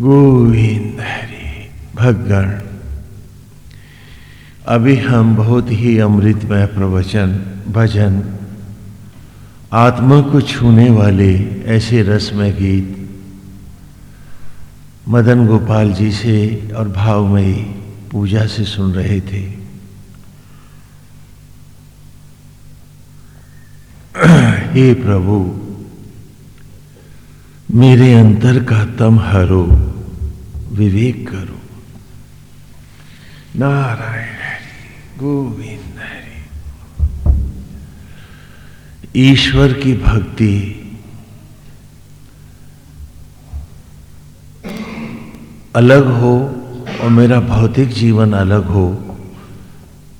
गोविंद हरि भगण। अभी हम बहुत ही अमृतमय प्रवचन, भजन, आत्मा को छूने वाले ऐसे रसमय गीत, मदन गोपाल जी से और भावमयी पूजा से सुन रहे थे। हे प्रभु मेरे अंतर का तम हरो, विवेक करो। नारायण हरि, गोविंद हरि। ईश्वर की भक्ति अलग हो और मेरा भौतिक जीवन अलग हो,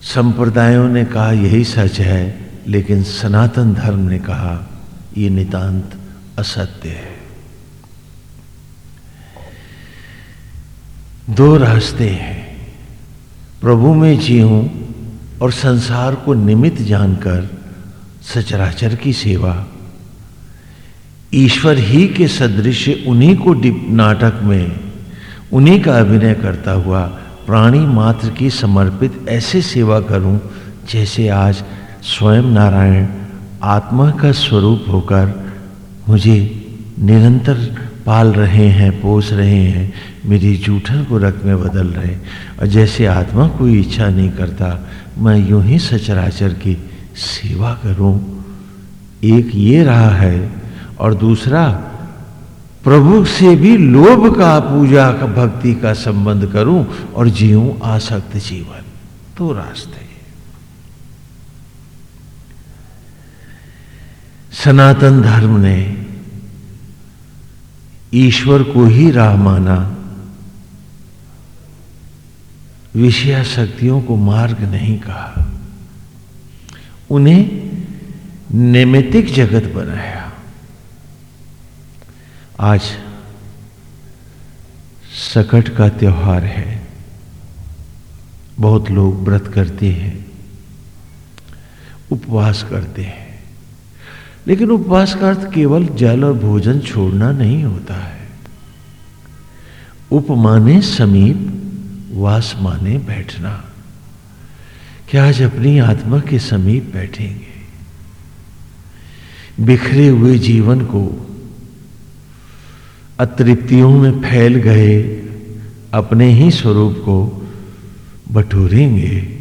संप्रदायों ने कहा यही सच है, लेकिन सनातन धर्म ने कहा ये नितांत असत्य है। दो रास्ते हैं। प्रभु में जीऊं और संसार को निमित्त जानकर सचराचर की सेवा। ईश्वर ही के सदृश उन्हीं को नाटक में, उन्हीं का अभिनय करता हुआ प्राणी मात्र की समर्पित ऐसे सेवा करूँ, जैसे आज स्वयं नारायण आत्मा का स्वरूप होकर मुझे निरंतर पाल रहे हैं, पोस रहे हैं, मेरी जूठन को रक्त में बदल रहे और जैसे आत्मा कोई इच्छा नहीं करता, मैं यूँ ही सचराचर की सेवा करूँ। एक ये रहा है और दूसरा, प्रभु से भी लोभ का पूजा का भक्ति का संबंध करूँ और जीऊं आसक्त जीवन। तो रास्ते सनातन धर्म ने ईश्वर को ही राह माना। विषया शक्तियों को मार्ग नहीं कहा। उन्हें नैमितिक जगत बनाया। आज सकट का त्योहार है। बहुत लोग व्रत करते हैं, उपवास करते हैं। लेकिन उपवास का अर्थ केवल जल और भोजन छोड़ना नहीं होता है। उपमाने समीप वास माने बैठना। क्या आज अपनी आत्मा के समीप बैठेंगे? बिखरे हुए जीवन को अतृप्तियों में फैल गए अपने ही स्वरूप को बटोरेंगे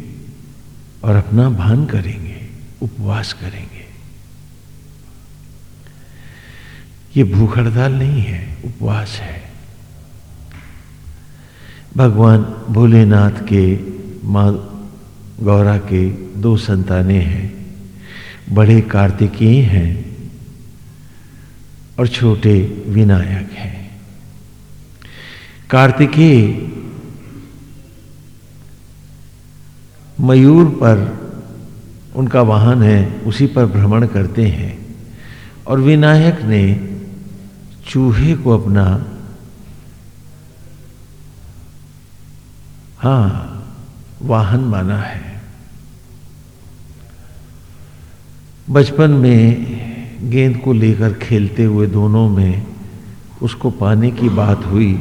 और अपना भान करेंगे, उपवास करेंगे। ये भूख हड़ताल नहीं है, उपवास है। भगवान भोलेनाथ के, माँ गौरा के दो संतानें हैं। बड़े कार्तिकेय हैं और छोटे विनायक हैं। कार्तिकेय मयूर पर उनका वाहन है, उसी पर भ्रमण करते हैं और विनायक ने चूहे को अपना। हाँ वाहन माना है। बचपन में गेंद को लेकर खेलते हुए दोनों में उसको पाने की बात हुई।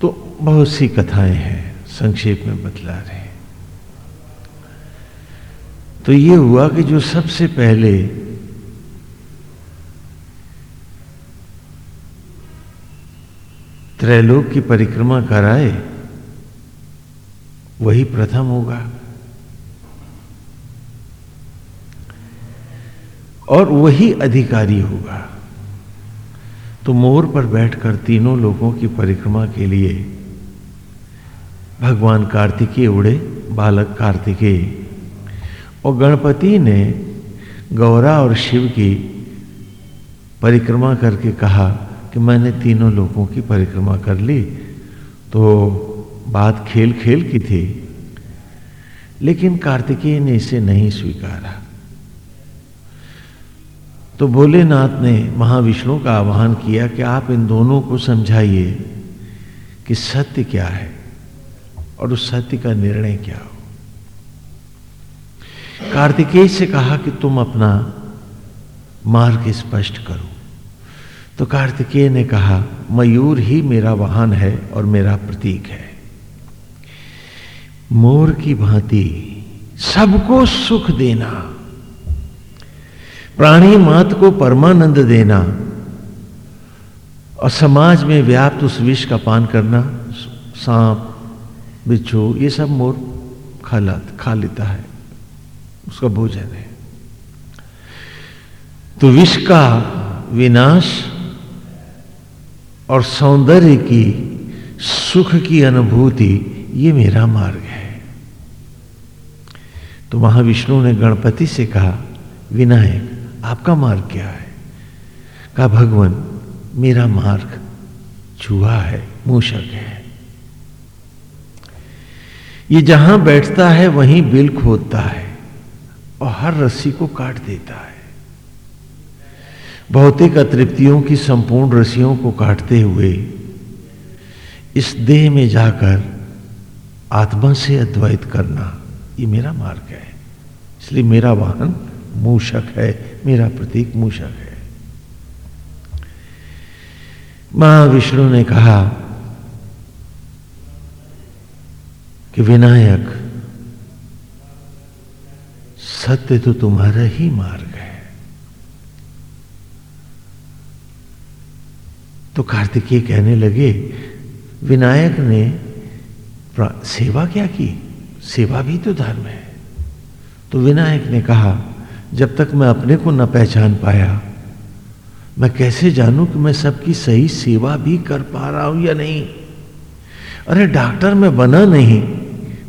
तो बहुत सी कथाएँ हैं, संक्षेप में बतला रहे तो ये हुआ कि जो सबसे पहले त्रैलोक की परिक्रमा कराए वही प्रथम होगा। और वही अधिकारी होगा। तो मोर पर बैठकर तीनों लोगों की परिक्रमा के लिए भगवान कार्तिकेय उड़े, बालक कार्तिकेय। और गणपति ने गौरा और शिव की परिक्रमा करके कहा कि मैंने तीनों लोगों की परिक्रमा कर ली। तो बात खेल खेल की थी, लेकिन कार्तिकेय ने इसे नहीं स्वीकारा। तो भोलेनाथ ने महाविष्णु का आह्वान किया कि आप इन दोनों को समझाइए कि सत्य क्या है और उस सत्य का निर्णय क्या हो। कार्तिकेय से कहा कि तुम अपना मार्ग स्पष्ट करो। तो कार्तिकेय ने कहा, मयूर ही मेरा वाहन है और मेरा प्रतीक है। मोर की भांति सबको सुख देना, प्राणी मात को परमानंद देना, और समाज में व्याप्त उस विष का पान करना सांप, बिच्छू, ये सब मोर खा खा लेता है। उसका भोजन है। तो विष का विनाश और सौंदर्य की सुख की अनुभूति, ये मेरा मार्ग है। तो महाविष्णु ने गणपति से कहा, विनायक, आपका मार्ग क्या है? कहा, भगवान, मेरा मार्ग चूहा है, मूषक है। ये जहाँ बैठता है, वहीं बिल खोदता है। और हर रस्सी को काट देता है। भौतिक अतृप्तियों की संपूर्ण रस्सियों को काटते हुए इस देह में जाकर आत्मा से अद्वैत करना ये मेरा मार्ग है। इसलिए मेरा वाहन मूषक है, मेरा प्रतीक मूषक है। महाविष्णु ने कहा कि विनायक सत्य तो तुम्हारा ही मार्ग है। तो कार्तिकेय कहने लगे, विनायक ने सेवा क्या की? सेवा भी तो धर्म है। तो विनायक ने कहा, जब तक मैं अपने को न पहचान पाया, मैं कैसे जानूं कि मैं सबकी सही सेवा भी कर पा रहा हूँ या नहीं? अरे, डॉक्टर में बना नहीं,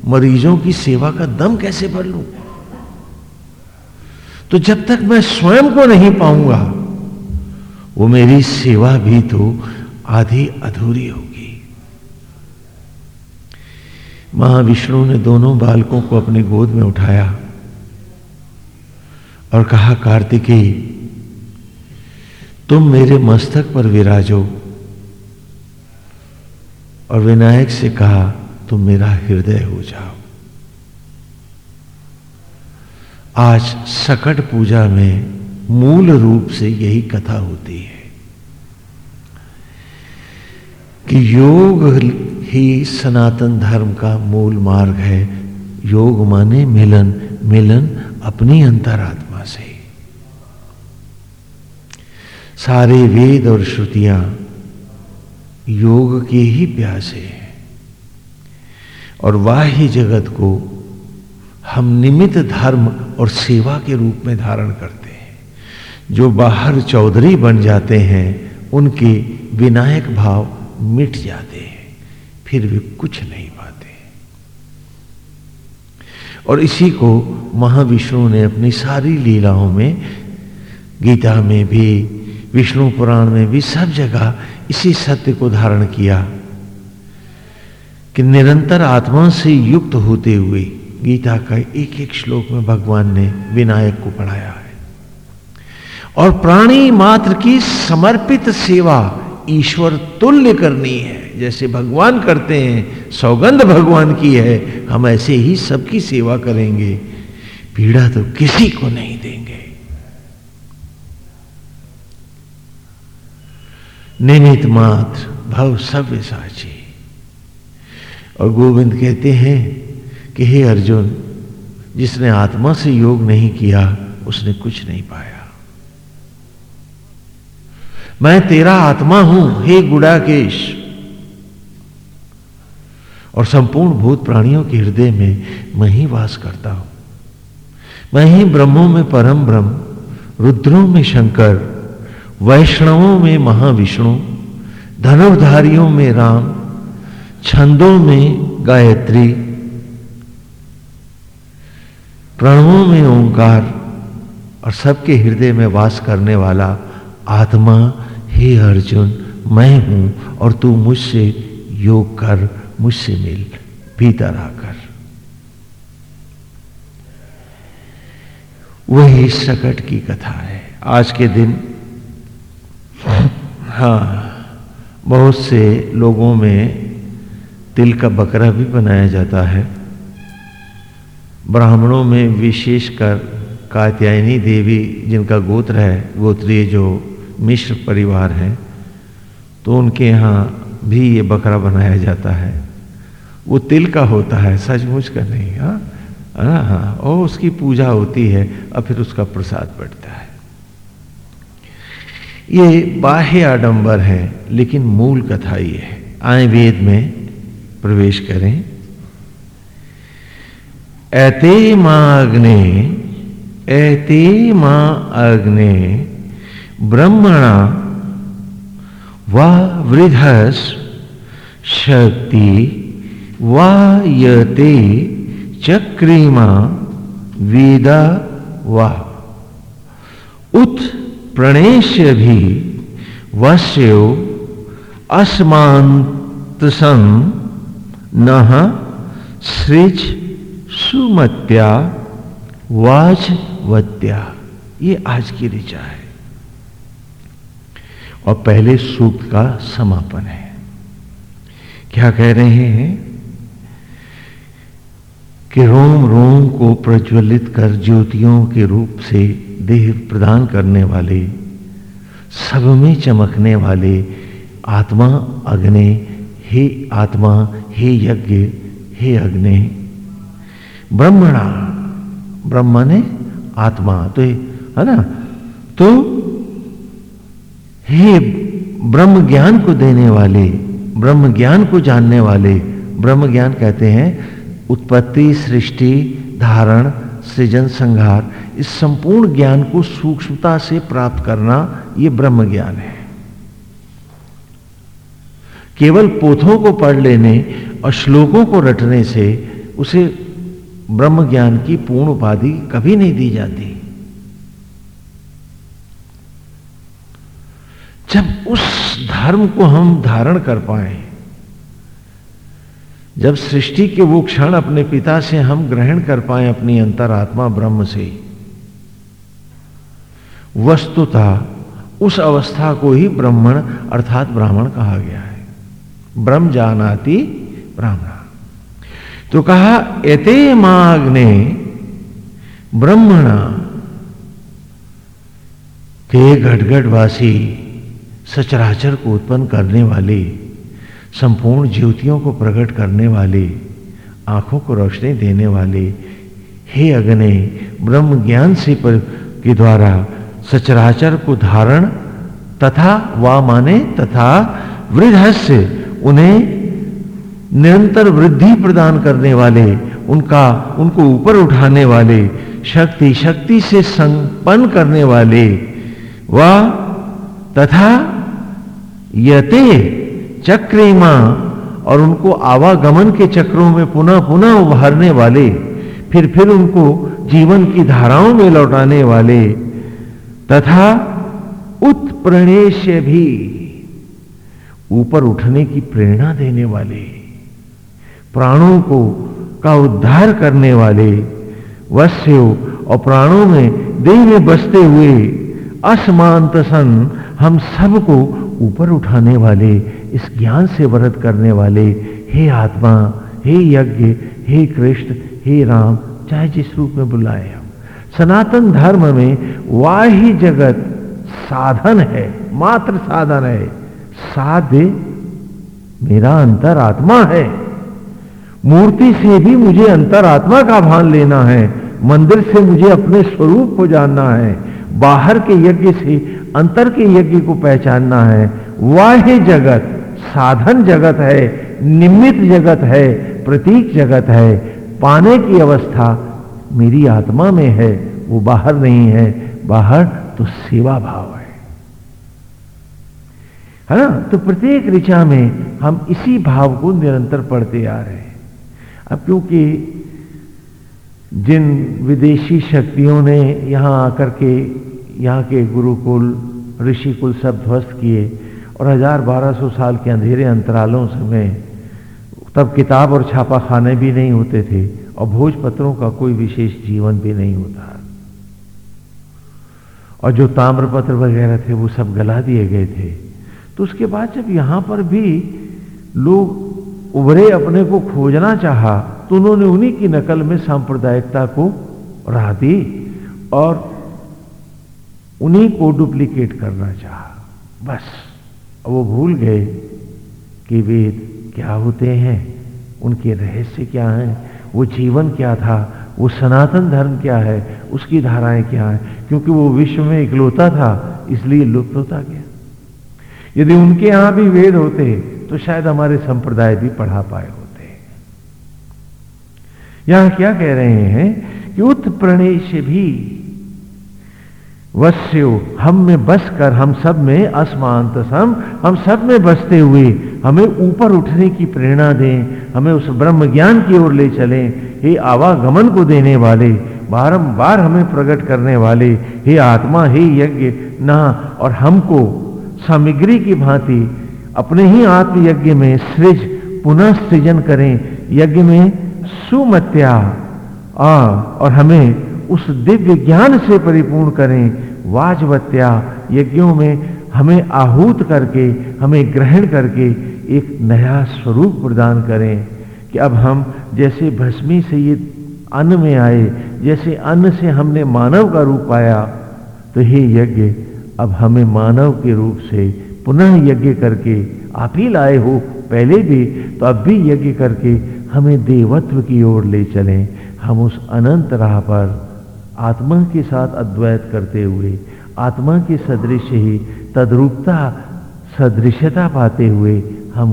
मरीजों की सेवा का दम कैसे भर लू? तो जब तक मैं स्वयं को नहीं पाऊँगा, वो मेरी सेवा भी तो आधी अधूरी होगी। महाविष्णु ने दोनों बालकों को अपने गोद में उठाया और कहा कार्तिकेय तुम मेरे मस्तक पर विराजो और विनायक से कहा, तुम मेरा हृदय हो जाओ। आज सकट पूजा में मूल रूप से यही कथा होती है कि योग ही सनातन धर्म का मूल मार्ग है। योग माने मिलन मिलन अपनी अंतरात्मा से। सारे वेद और श्रुतियाँ योग के ही प्यासे हैं और वाह्य जगत को हम निमित्त धर्म और सेवा के रूप में धारण करते हैं। जो बाहर चौधरी बन जाते हैं, उनके विनायक भाव मिट जाते हैं। फिर वे कुछ नहीं पाते। और इसी को महाविष्णु ने अपनी सारी लीलाओं में, गीता में भी, विष्णु पुराण में भी सब जगह इसी सत्य को धारण किया कि निरंतर आत्मा से युक्त होते हुए गीता का एक एक श्लोक में भगवान ने विनायक को पढ़ाया है। और प्राणी मात्र की समर्पित सेवा ईश्वर तुल्य करनी है। जैसे भगवान करते हैं, सौगंध भगवान की है, हम ऐसे ही सबकी सेवा करेंगे। पीड़ा तो किसी को नहीं देंगे। निमित मात्र भव सव्य साची। और गोविंद कहते हैं कि हे अर्जुन, जिसने आत्मा से योग नहीं किया, उसने कुछ नहीं पाया। मैं तेरा आत्मा हूँ, हे गुड़ाकेश। और संपूर्ण भूत प्राणियों के हृदय में मैं ही वास करता हूँ। मैं ही ब्रह्मों में परम ब्रह्म, रुद्रों में शंकर, वैष्णवों में महाविष्णु, धनुर्धारियों में राम, छंदों में गायत्री प्रणवों में ओंकार और सबके हृदय में वास करने वाला आत्मा, हे अर्जुन, मैं हूँ और तू मुझसे योग कर, मुझसे मिल, भीतर आकर। वही सकट की कथा है। आज के दिन हाँ बहुत से लोगों में तिल का बकरा भी बनाया जाता है। ब्राह्मणों में विशेषकर कात्यायनी देवी जिनका गोत्र है, गोत्रीय जो मिश्र परिवार है तो उनके यहाँ भी ये बकरा बनाया जाता है। वो तिल का होता है, सचमुच का नहीं हाँ? हाँ हाँ और उसकी पूजा होती है, और फिर उसका प्रसाद बढ़ता है। ये बाह्य आडंबर है, लेकिन मूल कथा ये है। आए वेद में प्रवेश करें। ऐते माग्ने, ऐते माँ अग्ने, ब्रह्मणा, वा वृधस शक्ति वायते चक्रीमा, वेदा, वा। उत प्रणेश भी वस्यो असमांतसं न, सृज सुमत्या, वाजवत्या। ये आज की ऋचा है। और पहले सूक्त का समापन है। क्या कह रहे हैं? कि रोम रोम को प्रज्वलित कर ज्योतियों के रूप से देह प्रदान करने वाले, सब में चमकने वाले आत्मा अग्नि, हे आत्मा, हे यज्ञ, हे अग्नि ब्रह्मणा ब्रह्म ने आत्मा। तो है ना? तो हे ब्रह्म ज्ञान को देने वाले ब्रह्म ज्ञान को जानने वाले ब्रह्म ज्ञान कहते हैं उत्पत्ति, सृष्टि, धारण, सृजन, संहार, इस संपूर्ण ज्ञान को सूक्ष्मता से प्राप्त करना यह ब्रह्म ज्ञान है। केवल पोथों को पढ़ लेने और श्लोकों को रटने से उसे ब्रह्म ज्ञान की पूर्ण उपाधि कभी नहीं दी जाती। जब उस धर्म को हम धारण कर पाए, जब सृष्टि के वो क्षण अपने पिता से हम ग्रहण कर पाए अपनी अंतरात्मा ब्रह्म से, वस्तुता उस अवस्था को ही ब्राह्मण अर्थात ब्राह्मण कहा गया है। ब्रह्म जानाति ब्राह्मण। तो कहा, एते माग्ने ब्रह्मणा के घटघटवासी सचराचर को उत्पन्न करने वाले, संपूर्ण ज्योतियों को प्रकट करने वाले, आँखों को रोशनी देने वाले, हे अग्नि ब्रह्म ज्ञान से पर के द्वारा सचराचर को धारण तथा वा माने तथा वृद्धस्य उन्हें निरंतर वृद्धि प्रदान करने वाले, उनका, उनको ऊपर उठाने वाले, शक्ति शक्ति से संपन्न करने वाले, व तथा यते चक्रिमा, और उनको आवागमन के चक्रों में पुनः पुनः उभारने वाले, फिर फिर उनको जीवन की धाराओं में लौटाने वाले, तथा उत्प्रणेश भी, ऊपर उठने की प्रेरणा देने वाले। प्राणों को का उद्धार करने वाले वश्य और प्राणों में देह में बसते हुए असमांत सन हम सबको ऊपर उठाने वाले, इस ज्ञान से व्रत करने वाले, हे आत्मा, हे यज्ञ, हे कृष्ण, हे राम, चाहे जिस रूप में बुलाए हम। सनातन धर्म में वाही जगत साधन है, मात्र साधन है। साध मेरा अंतर आत्मा है। मूर्ति से भी मुझे अंतरात्मा का भान लेना है, मंदिर से मुझे अपने स्वरूप को जानना है, बाहर के यज्ञ से अंतर के यज्ञ को पहचानना है। वाह जगत, साधन जगत है निमित जगत है, प्रतीक जगत है। पाने की अवस्था मेरी आत्मा में है, वो बाहर नहीं है, बाहर तो सेवा भाव है। है ना? तो प्रत्येक ऋचा में हम इसी भाव को निरंतर पढ़ते आ रहे हैं। अब क्योंकि जिन विदेशी शक्तियों ने यहाँ आकर के, यहाँ के गुरुकुल, ऋषिकुल सब ध्वस्त किए और हज़ार बारह सौ साल के अंधेरे अंतरालों में तब किताब और छापा खाने भी नहीं होते थे और भोजपत्रों का कोई विशेष जीवन भी नहीं होता। और जो ताम्रपत्र वगैरह थे वो सब गला दिए गए थे। तो उसके बाद जब यहाँ पर भी लोग उभरे अपने को खोजना चाहा तो उन्होंने उन्हीं की नकल में सांप्रदायिकता को राह दी और उन्हीं को डुप्लीकेट करना चाहा। बस वो भूल गए कि वेद क्या होते हैं, उनके रहस्य क्या हैं, वो जीवन क्या था, वो सनातन धर्म क्या है, उसकी धाराएँ क्या है, क्योंकि वो विश्व में इकलौता था, इसलिए लुप्त होता गया। यदि उनके यहाँ भी वेद होते तो शायद हमारे संप्रदाय भी पढ़ा पाए होते। यहाँ क्या कह रहे हैं कि उत्प्रणेश भी वस्यो, हम में बस कर हम सब में असमांत सम हम सब में बसते हुए हमें ऊपर उठने की प्रेरणा दें, हमें उस ब्रह्म ज्ञान की ओर ले चलें, हे आवागमन को देने वाले, बारंबार हमें प्रकट करने वाले, हे आत्मा, हे यज्ञ, ना, और हमको सामग्री की भांति अपने ही आत्मयज्ञ में सृज पुनः सृजन करें। यज्ञ में सुमत्या। आ, और हमें उस दिव्य ज्ञान से परिपूर्ण करें। वाजवत्या। यज्ञों में हमें आहूत करके हमें ग्रहण करके एक नया स्वरूप प्रदान करें कि अब हम जैसे भस्मी से ये अन्न में आए जैसे अन्न से हमने मानव का रूप पाया तो हे यज्ञ अब हमें मानव के रूप से पुनः यज्ञ करके आप ही लाए हो पहले भी तो अब भी यज्ञ करके हमें देवत्व की ओर ले चलें। हम उस अनंत राह पर आत्मा के साथ अद्वैत करते हुए, आत्मा के सदृश ही तद्रूपता सदृशता पाते हुए हम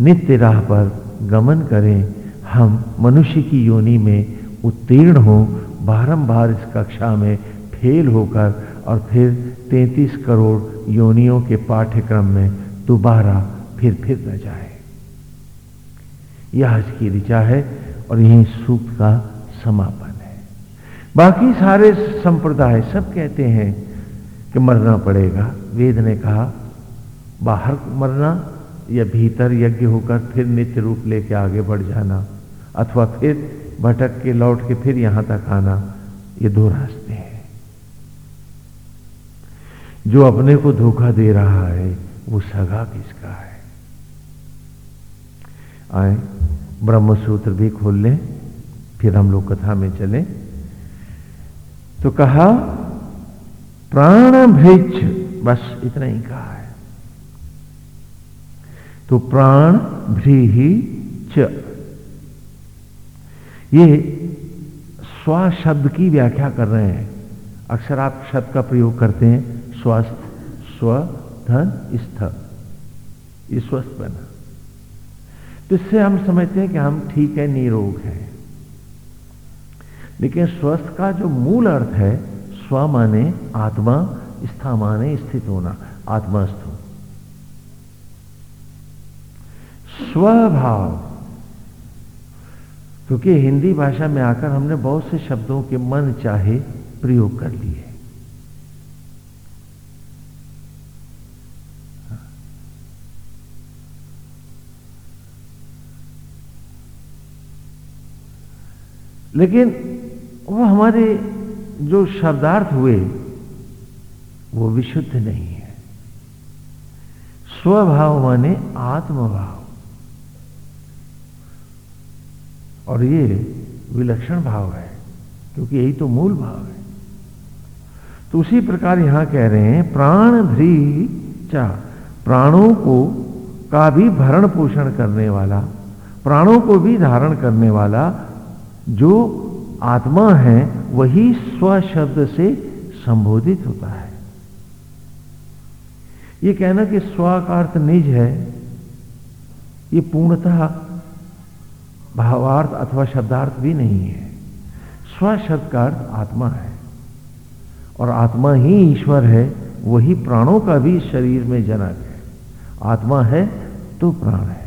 नित्य राह पर गमन करें। हम मनुष्य की योनि में उत्तीर्ण हो, बारंबार इस कक्षा में फेल होकर और फिर 33 करोड़ योनियों के पाठ्यक्रम में दोबारा फिर फिर न जाए। यह आज की ऋचा है और यही सूक्त का समापन है। बाकी सारे संप्रदाय सब कहते हैं कि मरना पड़ेगा। वेद ने कहा, बाहर मरना या भीतर यज्ञ होकर फिर नित्य रूप लेके आगे बढ़ जाना अथवा फिर भटक के लौट के फिर यहाँ तक आना, ये दो रास्ते हैं। जो अपने को धोखा दे रहा है, वो सगा किसका है? आए ब्रह्म सूत्र भी खोल लें, फिर हम लोग कथा में चले। तो कहा, प्राण भृक्ष बस इतना ही कहा है। तो प्राण भ्रीही च। ये स्व शब्द की व्याख्या कर रहे हैं। अक्सर आप शब्द का प्रयोग करते हैं स्वस्थ स्व धन स्थ स्वस्थ बना। तो इससे हम समझते हैं कि हम ठीक है, निरोग है। लेकिन स्वस्थ का जो मूल अर्थ है, स्व माने आत्मा, स्था माने स्थित होना, आत्मास्थ हो स्वभाव। क्योंकि हिंदी भाषा में आकर हमने बहुत से शब्दों के मन चाहे प्रयोग कर लिए लेकिन वो हमारे जो शब्दार्थ हुए, वो विशुद्ध नहीं है। स्वभाव माने आत्मभाव। और ये विलक्षण भाव है, क्योंकि यही तो मूल भाव है। तो उसी प्रकार यहाँ कह रहे हैं, प्राण भ्री चा प्राणों को का भी भरण पोषण करने वाला, प्राणों को भी धारण करने वाला जो आत्मा है, वही स्व शब्द से संबोधित होता है। ये कहना कि स्व का अर्थ निज है, ये पूर्णतः, भावार्थ अथवा शब्दार्थ भी नहीं है। स्व शब्द का अर्थ आत्मा है, और आत्मा ही ईश्वर है, वही प्राणों का भी शरीर में जनक है। आत्मा है तो प्राण है।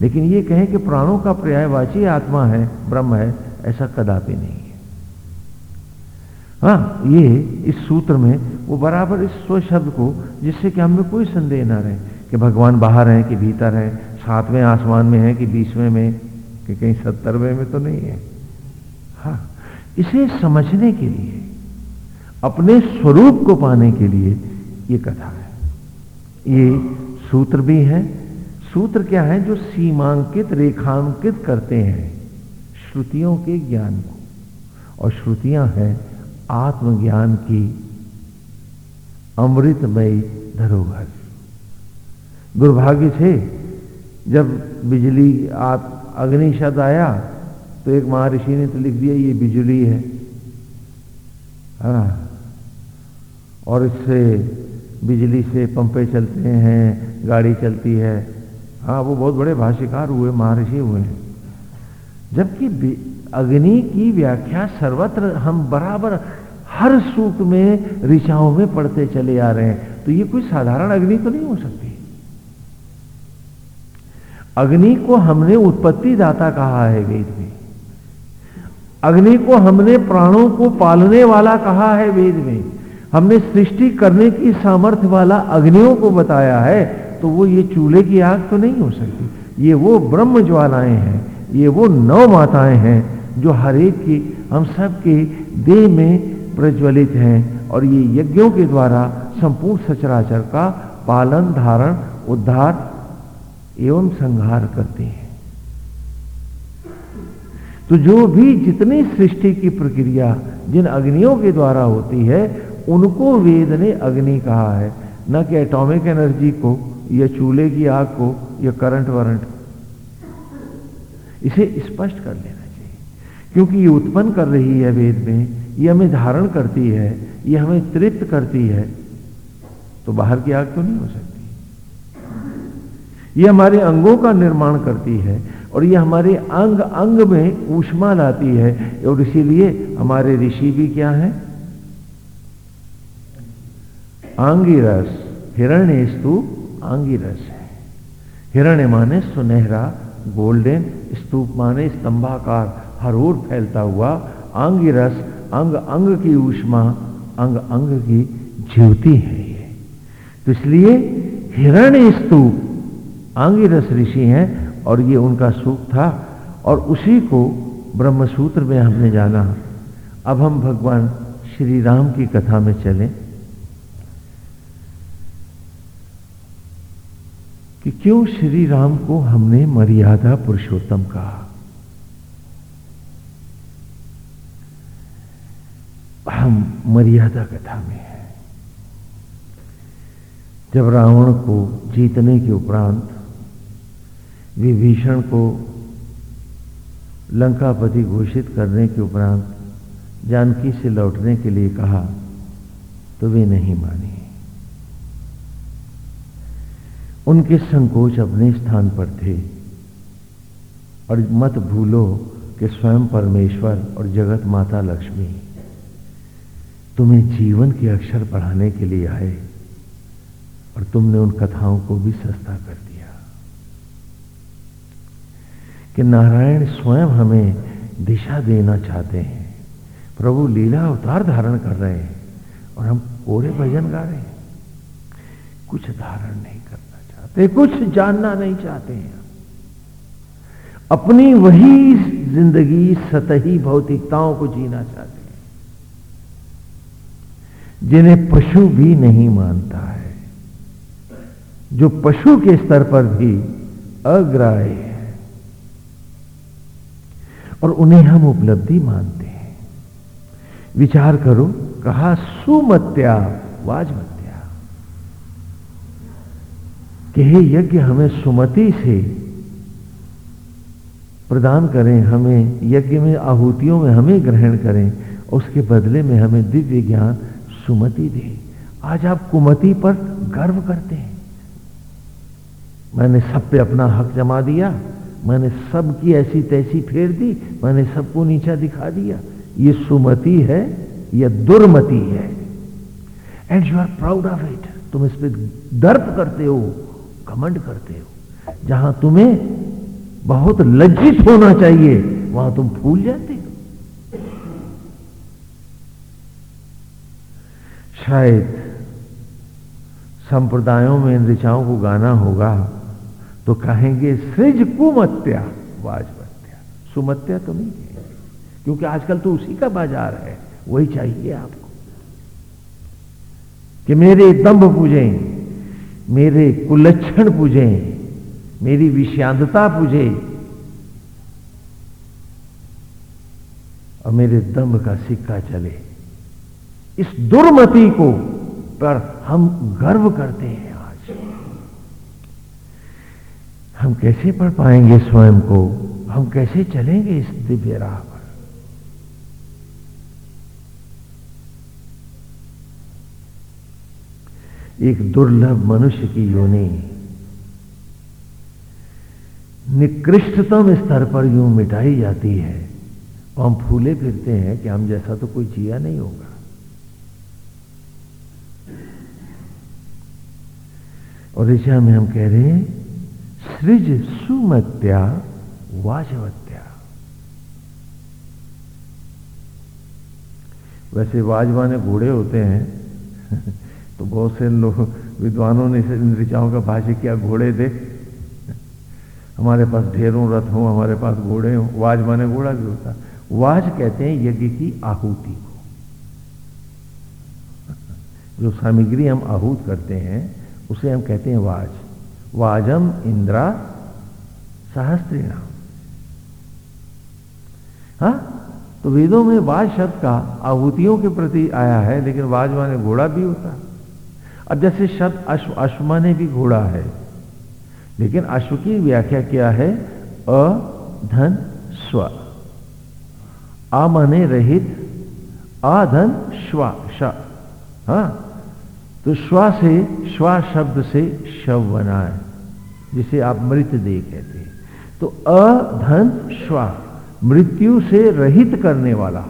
लेकिन ये कहें कि प्राणों का पर्यायवाची आत्मा है, ब्रह्म है ऐसा कदापि नहीं है। हाँ ये इस सूत्र में वो बराबर इस स्व शब्द को, जिससे कि हमें कोई संदेह ना रहे कि भगवान बाहर हैं कि भीतर हैं, सातवें आसमान में है कि बीसवें में, कि कहीं सत्तरवें में तो नहीं है। हाँ इसे समझने के लिए, अपने स्वरूप को पाने के लिए ये कथा है। ये सूत्र भी है। सूत्र क्या है? जो सीमांकित, रेखांकित करते हैं। श्रुतियों के ज्ञान को। और श्रुतियाँ हैं आत्मज्ञान की अमृतमय धरोहर। दुर्भाग्य से जब बिजली आप अग्नि शब्द आया तो एक महर्षि ने तो लिख दिया, ये बिजली है। हाँ। और इससे बिजली से पंपे चलते हैं, गाड़ी चलती है। हाँ वो बहुत बड़े भाष्यकार हुए, महर्षि हुए हैं। जबकि अग्नि की व्याख्या सर्वत्र हम बराबर हर सूख में, ऋचाओं में पढ़ते चले आ रहे हैं। तो ये कोई साधारण अग्नि तो नहीं हो सकती। अग्नि को हमने उत्पत्ति दाता कहा है वेद में। अग्नि को हमने प्राणों को पालने वाला कहा है वेद में। हमने सृष्टि करने की सामर्थ्य वाला अग्नियों को बताया है तो वो ये चूल्हे की आग तो नहीं हो सकती। ये वो ब्रह्म ज्वालाएँ हैं। ये वो नौ माताएँ हैं जो हर एक की, हम सब के देह में प्रज्वलित हैं और ये यज्ञों के द्वारा संपूर्ण सचराचर का पालन, धारण, उद्धार एवं संहार करते हैं। तो जो भी जितनी सृष्टि की प्रक्रिया जिन अग्नियों के द्वारा होती है, उनको वेद ने अग्नि कहा है। न कि एटॉमिक एनर्जी को, या चूल्हे की आग को, या करंट वरंट। इसे स्पष्ट कर लेना चाहिए। क्योंकि ये उत्पन्न कर रही है वेद में, ये हमें धारण करती है, ये हमें तृप्त करती है तो बाहर की आग तो नहीं हो सकती। ये हमारे अंगों का निर्माण करती है और ये हमारे अंग अंग में ऊष्मा लाती है और इसीलिए हमारे ऋषि भी क्या है? आंगी रस हिरण्य स्तूप आंगी रस है। हिरण्य माने सुनहरा, गोल्डन स्तूप माने स्तंभाकार हर ओर फैलता हुआ आंगी रस अंग अंग की ऊष्मा, अंग अंग की ज्योति है ये। तो इसलिए हिरण्य स्तूप आंगी रस ऋषि हैं और ये उनका सुख था और उसी को ब्रह्मसूत्र में हमने जाना। अब हम भगवान श्री राम की कथा में चलें। कि क्यों श्री राम को हमने मर्यादा पुरुषोत्तम कहा? हम मर्यादा कथा में हैं। जब रावण को जीतने के उपरांत विभीषण को लंकापति घोषित करने के उपरांत जानकी से लौटने के लिए कहा तो वे नहीं मानी। उनके संकोच अपने स्थान पर थे। और मत भूलो कि स्वयं परमेश्वर और जगत माता लक्ष्मी तुम्हें जीवन के अक्षर पढ़ाने के लिए आए और तुमने उन कथाओं को भी सस्ता कर दिया। कि नारायण स्वयं हमें दिशा देना चाहते हैं, प्रभु लीला अवतार धारण कर रहे हैं और हम कोरे भजन गा रहे हैं। कुछ धारण नहीं। वे कुछ जानना नहीं चाहते हैं। अपनी वही ज़िंदगी, सतही भौतिकताओं को जीना चाहते हैं। जिन्हें पशु भी नहीं मानता है। जो पशु के स्तर पर भी अग्राह्य है। और उन्हें हम उपलब्धि मानते हैं। विचार करो, कहा सुमत्या वाजमत्या कि हे यज्ञ हमें सुमति से प्रदान करें, हमें यज्ञ में आहुतियों में हमें ग्रहण करें, उसके बदले में हमें दिव्य ज्ञान सुमति दे। आज आप कुमति पर गर्व करते हैं। मैंने सब पे अपना हक जमा दिया, मैंने सबकी ऐसी तैसी फेर दी, मैंने सबको नीचा दिखा दिया। ये सुमति है, या दुर्मति है। And you are proud of it तुम इस पर दर्प करते हो। घमंड करते हो। जहाँ तुम्हें बहुत लज्जित होना चाहिए, वहाँ तुम भूल जाते हो। शायद संप्रदायों में इन ऋचाओं को गाना होगा तो कहेंगे, सृज कुमत्या, वाजमत्या। सुमत्या तो नहीं है, क्योंकि आजकल तो उसी का बाज़ार है, वही चाहिए आपको। कि मेरे दम्भ पूजें मेरे कुलक्षण पूजे, मेरी विषांतता पूजे, और मेरे दम का सिक्का चले। इस दुर्मति को पर हम गर्व करते हैं आज। हम कैसे पढ़ पाएँगे स्वयं को? हम कैसे चलेंगे इस दिव्य राह एक दुर्लभ मनुष्य की योनि। निकृष्टतम स्तर पर यूँ मिटाई जाती है। और हम फूले फिरते हैं कि हम जैसा तो कोई जिया नहीं होगा। और ऋषा में हम कह रहे हैं, सृज सुमत्या, वाजवत्या। वैसे वाजवाने घोड़े होते हैं। तो बहुत से लोग विद्वानों ने इन ऋचाओं का भाष्य किया, घोड़े दे हमारे पास ढेरों रथ हो, हमारे पास घोड़े हो, वाज माने घोड़ा भी होता। वाज कहते हैं यज्ञ की आहुति को। जो सामग्री हम आहूत करते हैं, उसे हम कहते हैं वाज। वाजम इंद्रा सहस्त्रीणाम। हा तो वेदों में वाज शब्द का आहुतियों के प्रति आया है, लेकिन वाज माने घोड़ा भी होता। अब जैसे शब्द अश्व अश्व माने भी घोड़ा है। लेकिन अश्व की व्याख्या क्या है? अ, धन, स्व। आ माने रहित, आ धन, श्वा, श। हाँ? तो श्वा से, श्वा शब्द से शव बना है, जिसे आप मृत दे कहते हैं। तो अधन श्वा, मृत्यु से रहित करने वाला,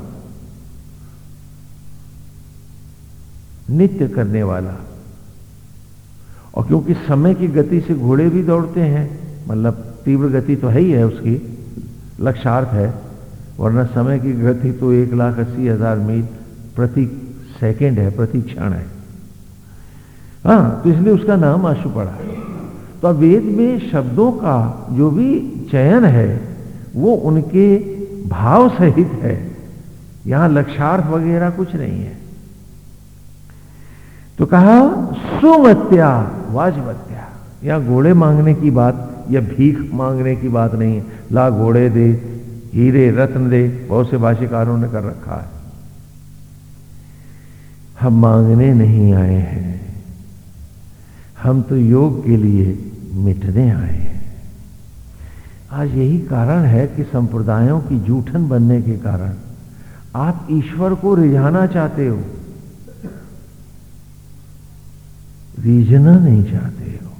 नित्य करने वाला। और क्योंकि समय की गति से घोड़े भी दौड़ते हैं मतलब तीव्र गति तो है ही है उसकी, लक्ष्यार्थ है, वरना समय की गति तो एक लाख अस्सी हज़ार मील प्रति सेकेंड है, प्रति क्षण है। हाँ तो इसलिए उसका नाम आशु पड़ा। तो वेद में शब्दों का जो भी चयन है, वो उनके भाव सहित है। यहाँ लक्षार्थ वगैरह कुछ नहीं है। तो कहा, सुमत्या, वाजमत्या। या घोड़े मांगने की बात, या भीख मांगने की बात नहीं है। ला घोड़े दे, हीरे, रत्न दे, बहुत से भाष्यकारों ने कर रखा है। हम मांगने नहीं आए हैं। हम तो योग के लिए मिटने आए हैं। आज यही कारण है कि संप्रदायों की जूठन बनने के कारण आप ईश्वर को रिझाना चाहते हो। रीझना नहीं चाहते हो।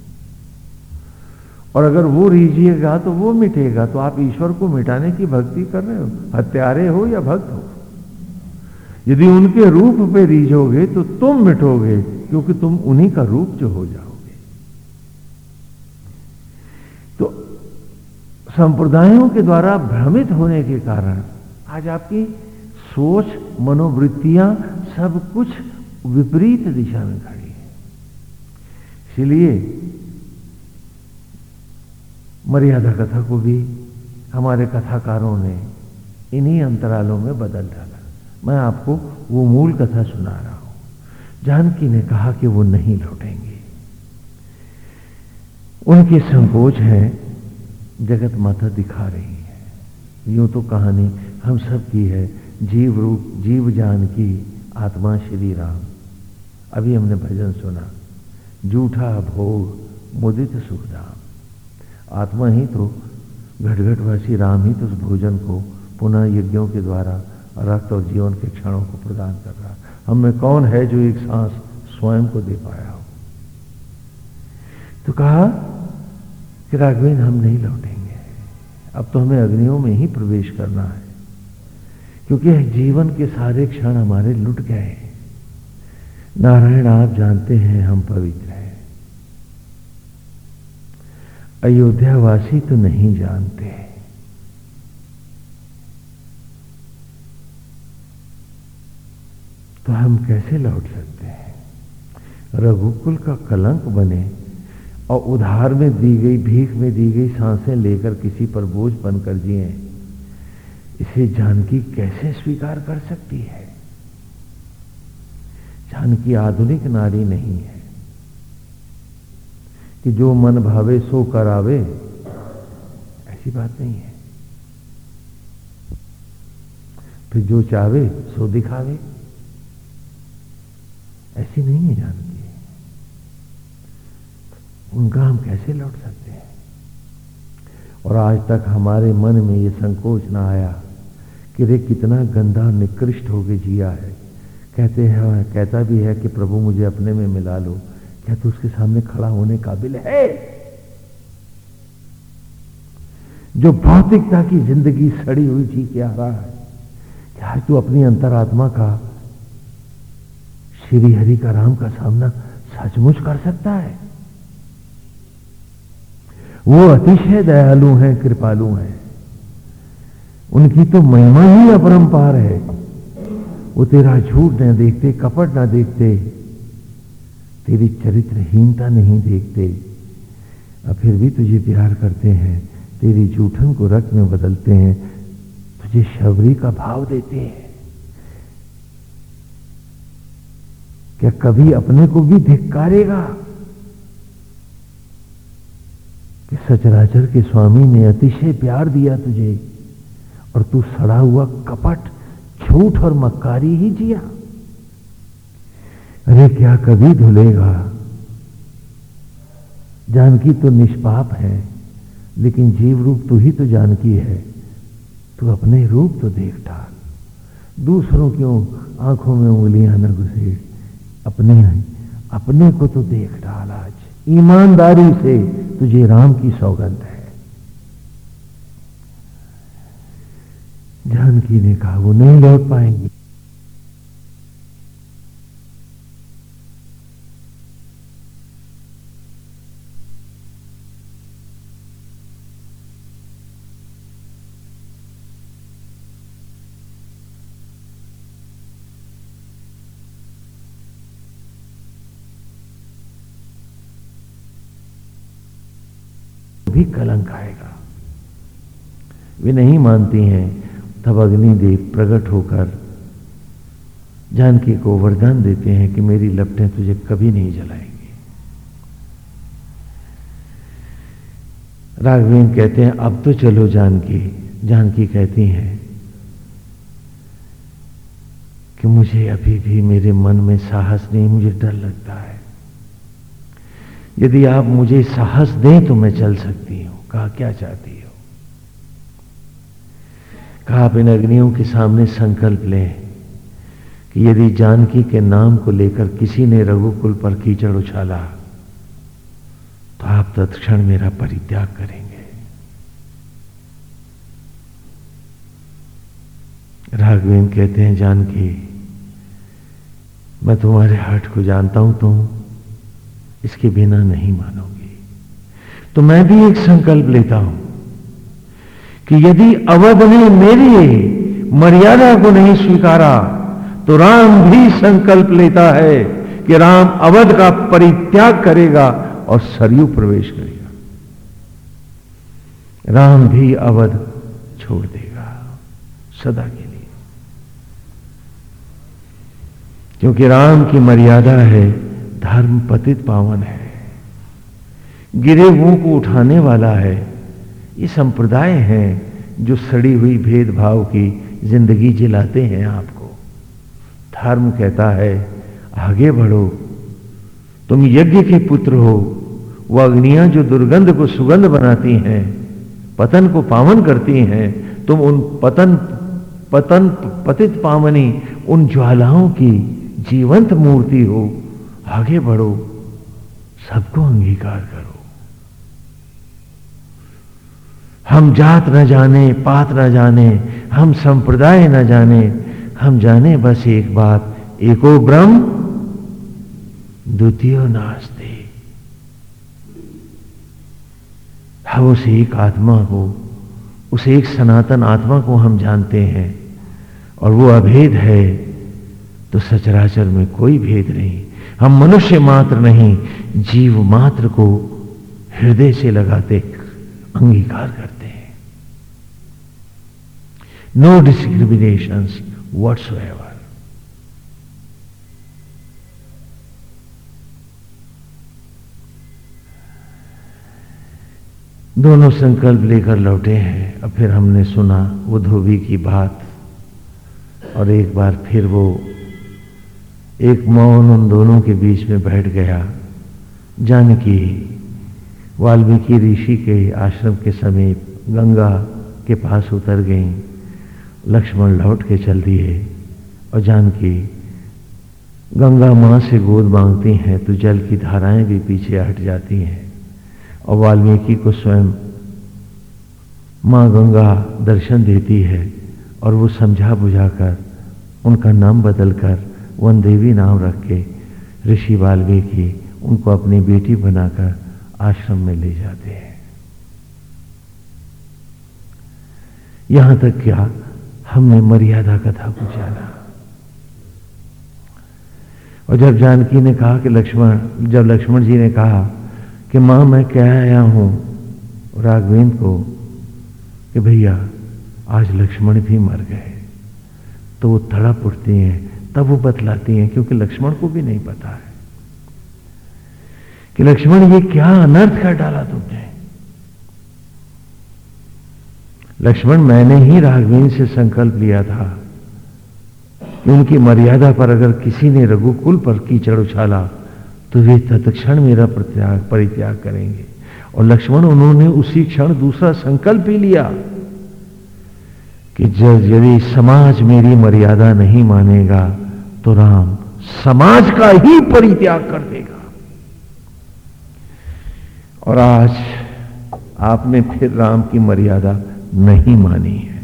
और अगर वो रीझिएगा तो वो मिटेगा। तो आप ईश्वर को मिटाने की भक्ति कर रहे हो। हत्यारे हो या भक्त हो। यदि उनके रूप पे रीझोगे तो तुम मिटोगे, क्योंकि तुम उन्हीं का रूप जो हो जाओगे। तो संप्रदायों के द्वारा भ्रमित होने के कारण आज आपकी सोच, मनोवृत्तियाँ सब कुछ विपरीत दिशा में खड़ी इसीलिए मर्यादा कथा को भी हमारे कथाकारों ने इन्हीं अंतरालों में बदल डाला। मैं आपको वो मूल कथा सुना रहा हूँ। जानकी ने कहा कि वो नहीं लौटेंगे। उनके संकोच है, जगत माता दिखा रही है। यूँ तो कहानी हम सब की है, जीव रूप, जीव जान की आत्मा श्री राम। अभी हमने भजन सुना। जूठा भोग मुदित सुखधाम आत्मा ही तो घटघटवासी राम ही तो उस भोजन को, पुनः यज्ञों के द्वारा रक्त और जीवन के क्षणों को प्रदान कर रहा हम में कौन है जो एक सांस स्वयं को दे पाया हो? तो कहा कि राघवेंद्र, हम नहीं लौटेंगे। अब तो हमें अग्नियों में ही प्रवेश करना है। क्योंकि जीवन के सारे क्षण हमारे लुट गए नारायण, आप जानते हैं हम पवित्र अयोध्यावासी तो नहीं जानते। तो हम कैसे लौट सकते हैं? रघुकुल का कलंक बने और उधार में दी गई, भीख में दी गई साँसें लेकर किसी पर बोझ बनकर जिए, इसे जानकी कैसे स्वीकार कर सकती है? जानकी आधुनिक नारी नहीं है। कि जो मन भावे सो करावे। ऐसी बात नहीं है। फिर जो चाहे, सो दिखावे। ऐसी नहीं है जानती उनका हम कैसे लौट सकते हैं? और आज तक हमारे मन में ये संकोच ना आया कि रे कितना गंदा निकृष्ट होके जिया है। कहते हैं, कहता भी है कि प्रभु मुझे अपने में मिला लो। क्या तू उसके सामने खड़ा होने काबिल है। जो भौतिकता की ज़िंदगी सड़ी हुई जी के आ रहा है, क्या तू अपनी अंतरात्मा का, श्री हरि का राम का सामना सचमुच कर सकता है? वो अतिशय दयालु हैं, कृपालु हैं। उनकी तो महिमा ही अपरंपार है। वो तेरा झूठ न देखते, कपट ना देखते तेरी चरित्रहीनता नहीं देखते। अब फिर भी तुझे प्यार करते हैं, तेरी जूठन को रक्त में बदलते हैं, तुझे शबरी का भाव देते हैं। क्या कभी अपने को भी धिक्कारेगा? कि सचराचर के स्वामी ने अतिशय प्यार दिया तुझे, और तू सड़ा हुआ कपट, झूठ और मक्कारी ही जिया। अरे क्या कभी धुलेगा? जानकी तो निष्पाप है, लेकिन जीव रूप तू ही तो जानकी है। तू अपने रूप तो देख डाल दूसरों क्यों आँखों में उंगलियाँ न घुसे? अपने अपने को तो देख डाल आज। ईमानदारी से तुझे राम की सौगंध है। जानकी ने कहा, वो नहीं लौट पाएँगी। भी कलंक आएगा। वे नहीं मानती हैं, तब अग्निदेव प्रकट होकर जानकी को वरदान देते हैं कि मेरी लपटें तुझे कभी नहीं जलाएँगी। राघवेन कहते हैं, अब तो चलो जानकी। जानकी कहती हैं कि मुझे अभी भी मेरे मन में साहस नहीं, मुझे डर लगता है। यदि आप मुझे साहस दें तो मैं चल सकती हूँ। कहा, क्या चाहती हो? कहा, आप इन अग्नियों के सामने संकल्प लें कि यदि जानकी के नाम को लेकर किसी ने रघुकुल पर कीचड़ उछाला तो आप तत्क्षण मेरा परित्याग करेंगे। राघवेन कहते हैं, जानकी, मैं तुम्हारे हट को जानता हूँ, तुम इसके बिना नहीं मानोगी। तो मैं भी एक संकल्प लेता हूँ कि यदि अवध ने मेरी मर्यादा को नहीं स्वीकारा तो राम भी संकल्प लेता है कि राम अवध का परित्याग करेगा और सरयू प्रवेश करेगा। राम भी अवध छोड़ देगा सदा के लिए। क्योंकि राम की मर्यादा है धर्म पतित पावन है। गिरे हुओं को उठाने वाला है। ये संप्रदाय हैं जो सड़ी हुई भेदभाव की ज़िंदगी जिलाते हैं आपको। धर्म कहता है, आगे बढ़ो। तुम यज्ञ के पुत्र हो। वह अग्नियाँ जो दुर्गंध को सुगंध बनाती हैं, पतन को पावन करती हैं, तुम उन पतन पतन पतित पावनी, उन ज्वालाओं की जीवंत मूर्ति हो। आगे बढ़ो, सबको अंगीकार करो। हम जात न जाने, पात न जाने, हम संप्रदाय न जाने, हम जाने बस एक बात, एको ब्रह्म, द्वितीय नास्ते। हम उस एक आत्मा को, उस एक सनातन आत्मा को हम जानते हैं, और वो अभेद है तो सचराचर में कोई भेद नहीं। हम मनुष्य मात्र नहीं, जीव मात्र को हृदय से लगाते अंगीकार करते हैं। नो डिस्क्रिमिनेशन वट्स एवर दोनों संकल्प लेकर लौटे हैं, अब फिर हमने सुना वो धोबी की बात, और एक बार फिर वो एक मौन उन दोनों के बीच में बैठ गया। जानकी, वाल्मीकि ऋषि के आश्रम के समीप गंगा के पास उतर गई। लक्ष्मण लौट के चल दिए और जानकी, गंगा माँ से गोद मांगती हैं तो जल की धाराएँ भी पीछे हट जाती हैं और वाल्मीकि को स्वयं माँ गंगा दर्शन देती है और वो समझा बुझाकर उनका नाम बदलकर वन देवी नाम रख के ऋषि वाल्मीकि उनको अपनी बेटी बनाकर आश्रम में ले जाते हैं। यहाँ तक क्या हमने मर्यादा कथा को जाना? और जब जानकी ने कहा कि लक्ष्मण, जब लक्ष्मण जी ने कहा कि माँ, मैं कह आया हूँ राघवेंद्र को कि भैया, आज लक्ष्मण भी मर गए तो वो तड़प उठती हैं तब वो बतलाती हैं, क्योंकि लक्ष्मण को भी नहीं पता है कि लक्ष्मण, ये क्या अनर्थ कर डाला तुमने? लक्ष्मण, मैंने ही राघवेंद्र से संकल्प लिया था कि उनकी मर्यादा पर अगर किसी ने रघुकुल पर कीचड़ उछाला तो वे तत्क्षण मेरा प्रत्याग, परित्याग करेंगे। और लक्ष्मण, उन्होंने उसी क्षण दूसरा संकल्प ही लिया कि जब यदि समाज मेरी मर्यादा नहीं मानेगा तो राम समाज का ही परित्याग कर देगा। और आज आपने फिर राम की मर्यादा नहीं मानी है।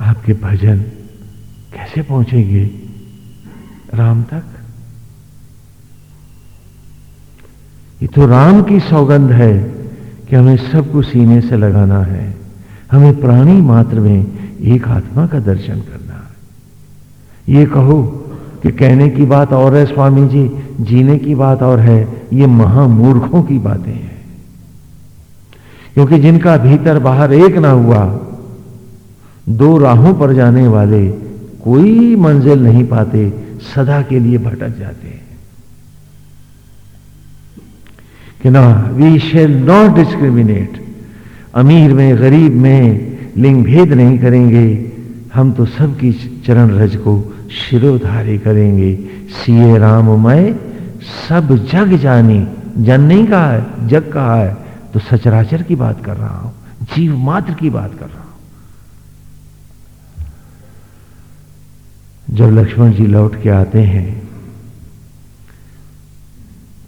आपके भजन कैसे पहुँचेंगे राम तक? ये तो राम की सौगंध है कि हमें सबको सीने से लगाना है। हमें प्राणी मात्र में एक आत्मा का दर्शन करना ये कहो कि कहने की बात और है, स्वामी जी, जीने की बात और है, ये महामूर्खों की बातें हैं। क्योंकि जिनका भीतर बाहर एक ना हुआ, दो राहों पर जाने वाले कोई मंजिल नहीं पाते, सदा के लिए भटक जाते हैं। कि ना वी शेल नॉट डिस्क्रिमिनेट अमीर में, गरीब में, लिंग भेद नहीं करेंगे। हम तो सबकी चरण रज को शिरोधारी करेंगे। सीए राम राममय, सब जग जानी। जन नहीं कहा है, जग कहा है। तो सचराचर की बात कर रहा हूँ, जीव मात्र की बात कर रहा हूँ। जब लक्ष्मण जी लौट के आते हैं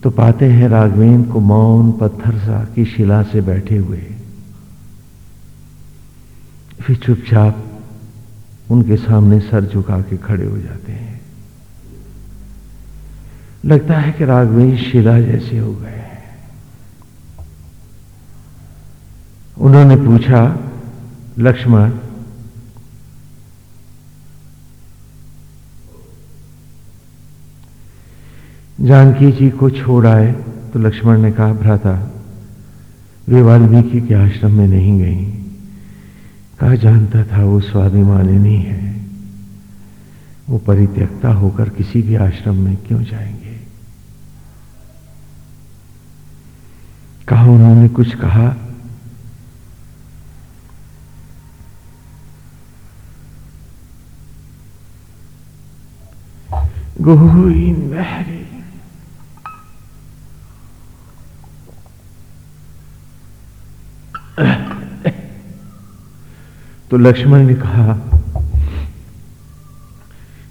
तो पाते हैं राघवेंद्र को मौन पत्थर सा की शिला से बैठे हुए। फिर चुपचाप उनके सामने सर झुका के खड़े हो जाते हैं। लगता है कि राघवेंद्र शिला जैसे हो गए उन्होंने पूछा, लक्ष्मण, जानकी जी को छोड़ आए तो लक्ष्मण ने कहा, भ्राता, वे वाल्मीकि के आश्रम में नहीं गई। कहा, जानता था वो स्वाभिमानिनी है। वो परित्यक्ता होकर किसी भी आश्रम में क्यों जाएँगे? कहा, उन्होंने कुछ कहा गोइन महरी तो लक्ष्मण ने कहा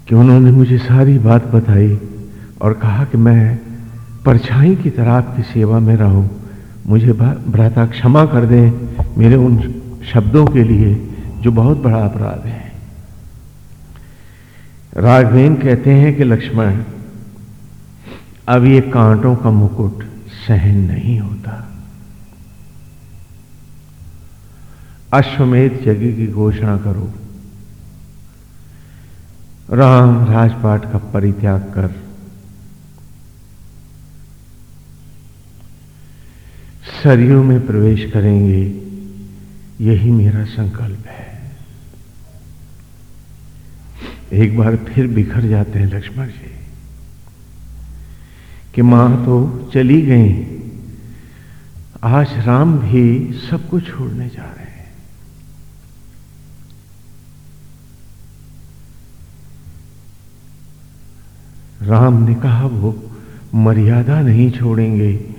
कि उन्होंने मुझे सारी बात बताई और कहा कि मैं परछाई की तरह आपकी सेवा में रहूँ। मुझे भ्राता क्षमा कर दें मेरे उन शब्दों के लिए जो बहुत बड़ा अपराध है। राघवेन कहते हैं कि लक्ष्मण, अब ये कांटों का मुकुट सहन नहीं होता। अश्वमेध यज्ञ की घोषणा करो। राम राजपाट का परित्याग कर। सरयू में प्रवेश करेंगे, यही मेरा संकल्प है। एक बार फिर बिखर जाते हैं लक्ष्मण जी, कि माँ तो चली गई, आज राम भी सब कुछ छोड़ने जा रहे हैं। राम ने कहा, वो मर्यादा नहीं छोड़ेंगे,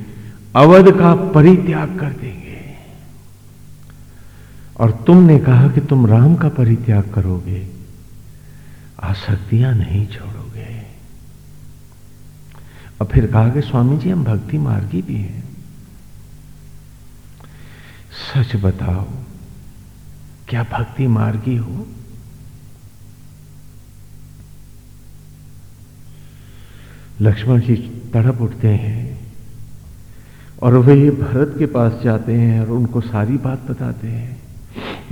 अवध का परित्याग कर देंगे। और तुमने कहा कि तुम राम का परित्याग करोगे, आसक्तियाँ नहीं छोड़ोगे। और फिर कहा कि स्वामी जी, हम भक्ति मार्गी भी हैं। सच बताओ, क्या भक्ति मार्गी हो? लक्ष्मण जी तड़प उठते हैं और वे भरत के पास जाते हैं और उनको सारी बात बताते हैं।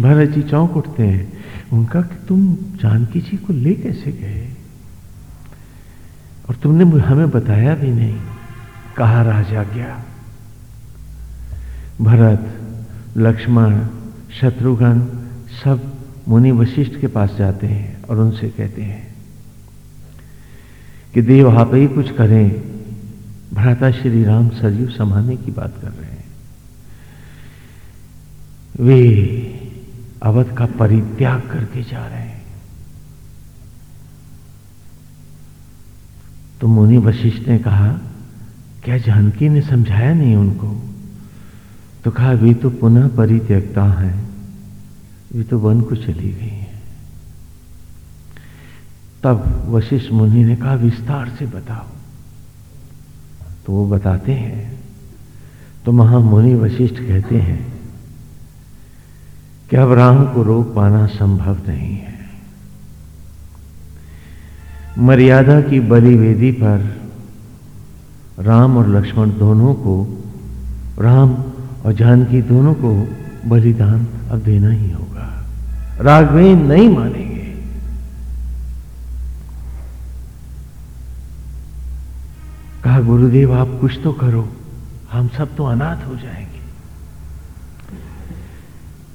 भरत जी चौंक उठते हैं। उनका कि तुम जानकी जी को ले कैसे गए? और तुमने हमें बताया भी नहीं, कहा राजा गया। भरत, लक्ष्मण, शत्रुघ्न सब मुनि वशिष्ठ के पास जाते हैं और उनसे कहते हैं कि देव आप ही कुछ करें। भ्राता श्री राम सजीव समाने की बात कर रहे हैं। वे अवध का परित्याग करके जा रहे हैं। तो मुनि वशिष्ठ ने कहा, क्या जानकी ने समझाया नहीं उनको? तो कहा, वे तो पुनः परित्यक्ता हैं। वे तो वन को चली गई हैं। तब वशिष्ठ मुनि ने कहा, विस्तार से बताओ। तो वो बताते हैं। तो महामुनि वशिष्ठ कहते हैं कि अब राम को रोक पाना संभव नहीं है। मर्यादा की बलि वेदी पर राम और लक्ष्मण दोनों को, राम और जानकी दोनों को बलिदान अब देना ही होगा। राघवेन नहीं मानेंगे। कहा, गुरुदेव, आप कुछ तो करो, हम सब तो अनाथ हो जाएँगे।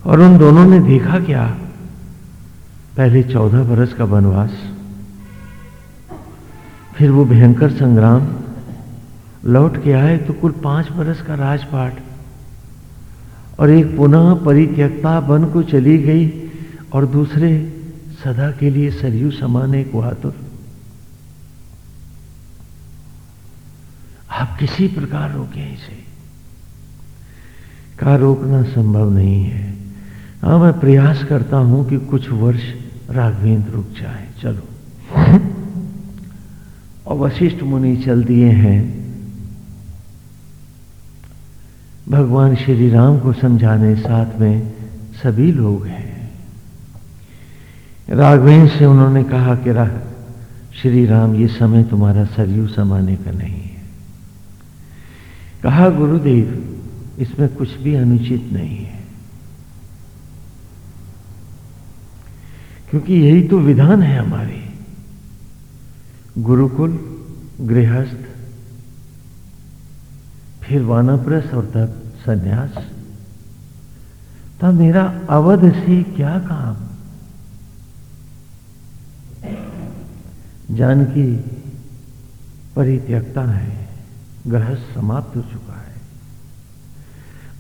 और उन दोनों ने देखा क्या, पहले चौदह बरस का वनवास, फिर वो भयंकर संग्राम, लौट के आए तो कुल पाँच बरस का राजपाट, और एक पुनः परित्यक्ता बन को चली गई, और दूसरे सदा के लिए सरयू समान एक आतुर आप किसी प्रकार रोके इसे। का रोकना संभव नहीं है। हाँ मैं प्रयास करता हूँ कि कुछ वर्ष राघवेंद्र रुक जाए। चलो। और वशिष्ठ मुनि चल दिए हैं। भगवान श्री राम को समझाने साथ में सभी लोग हैं। राघवेंद्र से उन्होंने कहा कि श्री राम, ये समय तुम्हारा सरयू समाने का नहीं कहा, गुरुदेव, इसमें कुछ भी अनुचित नहीं है। क्योंकि यही तो विधान है हमारे। गुरुकुल, गृहस्थ, फिर वानप्रस और तब संन्यास। तब मेरा अवध से क्या काम? जानकी परित्यक्ता है। गृहस्थ समाप्त हो चुका है।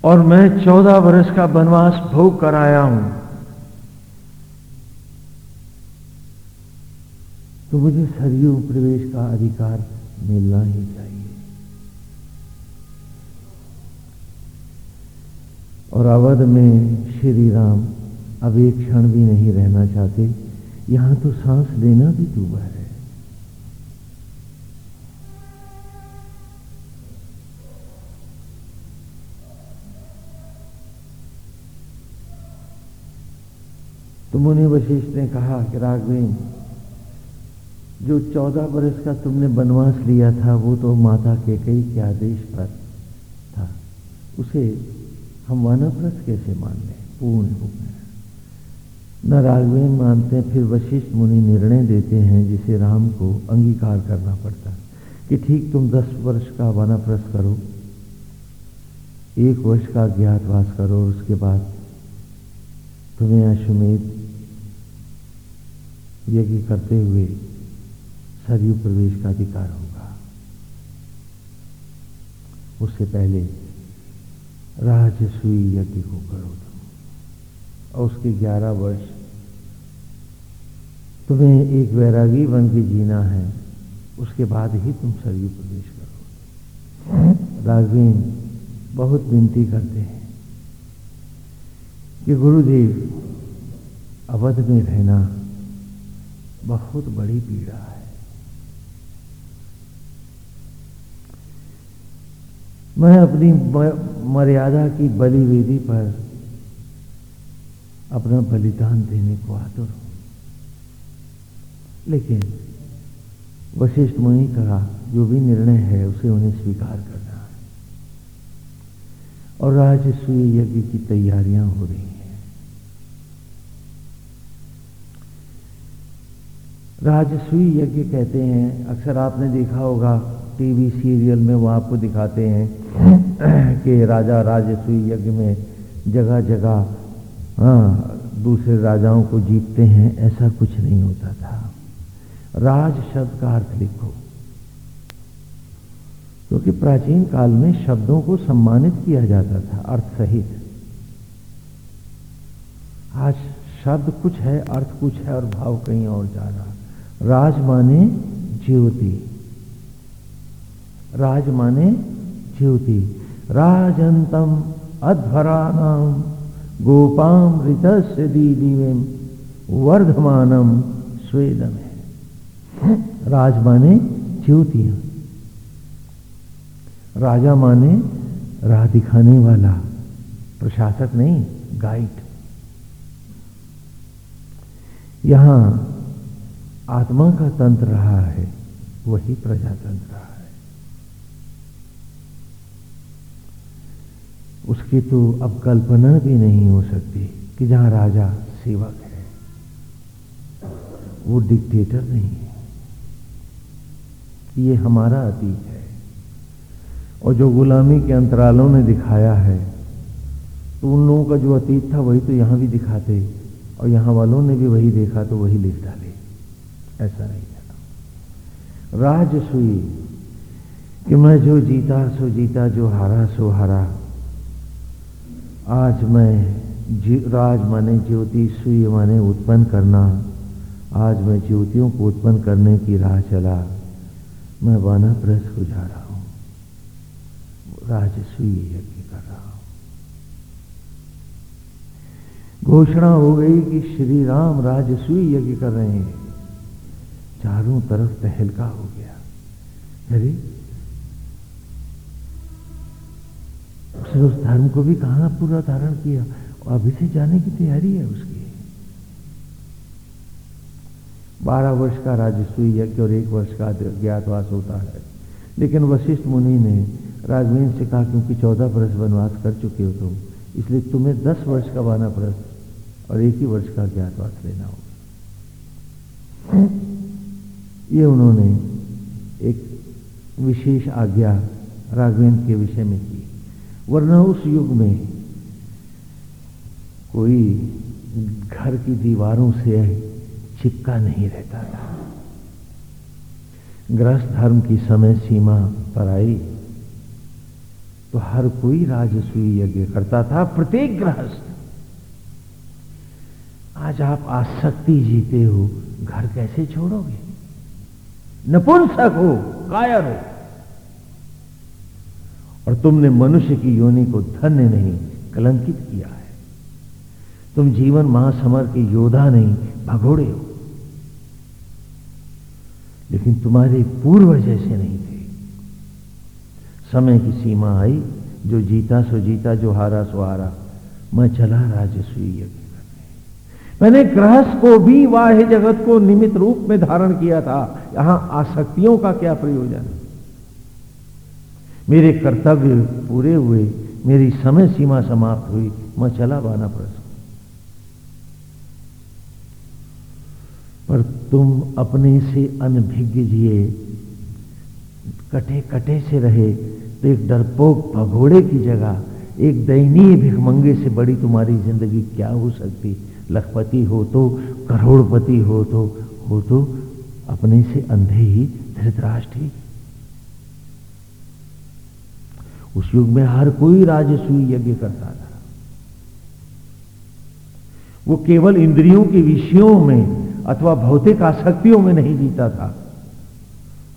और मैं चौदह वर्ष का वनवास भोग कर आया हूँ। तो मुझे सरयू प्रवेश का अधिकार मिलना ही चाहिए। और अवध में श्री राम अब एक क्षण भी नहीं रहना चाहते। यहाँ तो सांस लेना भी दूबर है। तो मुनि वशिष्ठ ने कहा कि राघवेन, जो चौदह वर्ष का तुमने बनवास लिया था, वो तो माता के कई के आदेश पर था। उसे हम वानप्रस्थ कैसे मान लें पूर्ण हो गया न राघवेन मानते हैं, फिर वशिष्ठ मुनि निर्णय देते हैं, जिसे राम को अंगीकार करना पड़ता कि ठीक तुम दस वर्ष का वानप्रस्थ करो, एक वर्ष का ज्ञातवास करो, और उसके बाद तुम्हें अश्वमेध यज्ञ करते हुए सरयू प्रवेश का अधिकार होगा। उससे पहले राजसूई यज्ञ को करो तुम, और उसके ग्यारह वर्ष तुम्हें एक वैरागी बन के जीना है, उसके बाद ही तुम सरयू प्रवेश करो। राघवीन बहुत विनती करते हैं कि गुरुदेव अवध में रहना बहुत बड़ी पीड़ा है। मैं अपनी मर्यादा की बलि वेदी पर अपना बलिदान देने को आतुर हूँ। लेकिन वशिष्ठ मुनि का जो भी निर्णय है, उसे उन्हें स्वीकार करना है। और राजसूय यज्ञ की तैयारियाँ हो रही राजसूय यज्ञ कहते हैं। अक्सर आपने देखा होगा, टीवी सीरियल में वो आपको दिखाते हैं कि राजा राजसूय यज्ञ में जगह जगह हाँ दूसरे राजाओं को जीतते हैं, ऐसा कुछ नहीं होता था। राज शब्द का अर्थ लिखो। क्योंकि प्राचीन काल में शब्दों को सम्मानित किया जाता था, अर्थ सहित। आज शब्द कुछ है, अर्थ कुछ है और भाव कहीं और जा रहा राज माने ज्योति राज माने ज्योति राजंतम गोपाम ऋत दीदिवेम वर्धमानम स्वेदम। है राज माने ज्योतियाँ राजा माने राह दिखाने वाला, प्रशासक नहीं, गाइड। यहाँ आत्मा का तंत्र रहा है, वही प्रजातंत्र रहा है। उसकी तो अब कल्पना भी नहीं हो सकती कि जहाँ राजा सेवक है। वो डिक्टेटर नहीं है। ये हमारा अतीत है। और जो गुलामी के अंतरालों ने दिखाया है तो उन लोगों का जो अतीत था वही तो यहाँ भी दिखाते, और यहाँ वालों ने भी वही देखा तो वही लिख डाले। ऐसा नहीं था राजसुई कि मैं जो जीता, सो जीता, जो हारा, सो हारा। आज मैं राज माने ज्योति, सुई माने उत्पन्न करना। आज मैं ज्योतियों को उत्पन्न करने की राह चला। मैं वानाप्रस्थ हो जा रहा हूँ। राजस्वी यज्ञ कर रहा हूँ। घोषणा हो गई कि श्री राम राजस्वी यज्ञ कर रहे हैं। चारों तरफ़ तहलका हो गया। अरे उसने उस धर्म को भी कहा पूरा धारण किया? और अभी से जाने की तैयारी है उसकी। बारह वर्ष का राजस्वी यज्ञ और एक वर्ष का ज्ञातवास होता है। लेकिन वशिष्ठ मुनि ने राजवीन से कहा, क्योंकि चौदह वर्ष वनवास कर चुके हो तुम, इसलिए तुम्हें दस वर्ष का बाना प्रस्थ और एक ही वर्ष का ज्ञातवास लेना होगा। ये उन्होंने एक विशेष आज्ञा राघवेंद्र के विषय में की। वरना उस युग में कोई घर की दीवारों से चिपका नहीं रहता था। ग्रस्त धर्म की समय सीमा पर आई तो हर कोई राजस्वी यज्ञ करता था। प्रत्येक गृहस्थ, आज आप आसक्ति जीते हो, घर कैसे छोड़ोगे? नपुंसक हो कायर। हो और तुमने मनुष्य की योनि को धन्य नहीं, कलंकित किया है। तुम जीवन महासमर के योद्धा नहीं, भगोड़े हो। लेकिन तुम्हारे पूर्व जैसे नहीं थे। समय की सीमा आई, जो जीता सो जीता, जो हारा सो हारा। मैं चला राजस्वी यज्ञ। मैंने ग्रहस्थ को भी वाह जगत को निमित रूप में धारण किया था। यहाँ आसक्तियों का क्या प्रयोजन? मेरे कर्तव्य पूरे हुए, मेरी समय सीमा समाप्त हुई, मैं चला बाना प्रश्न। पर तुम अपने से अनभिज्ञ जिए कटे कटे से रहे तो एक डरपोक भगोड़े की जगह, एक दयनीय भिखमंगे से बड़ी तुम्हारी ज़िंदगी क्या हो सकती? लखपति हो तो करोड़पति हो तो हो तो अपने से अंधे ही धृतराष्ट्र ही। उस युग में हर कोई राजसूय यज्ञ करता था। वो केवल इंद्रियों के विषयों में अथवा भौतिक आसक्तियों में नहीं जीता था,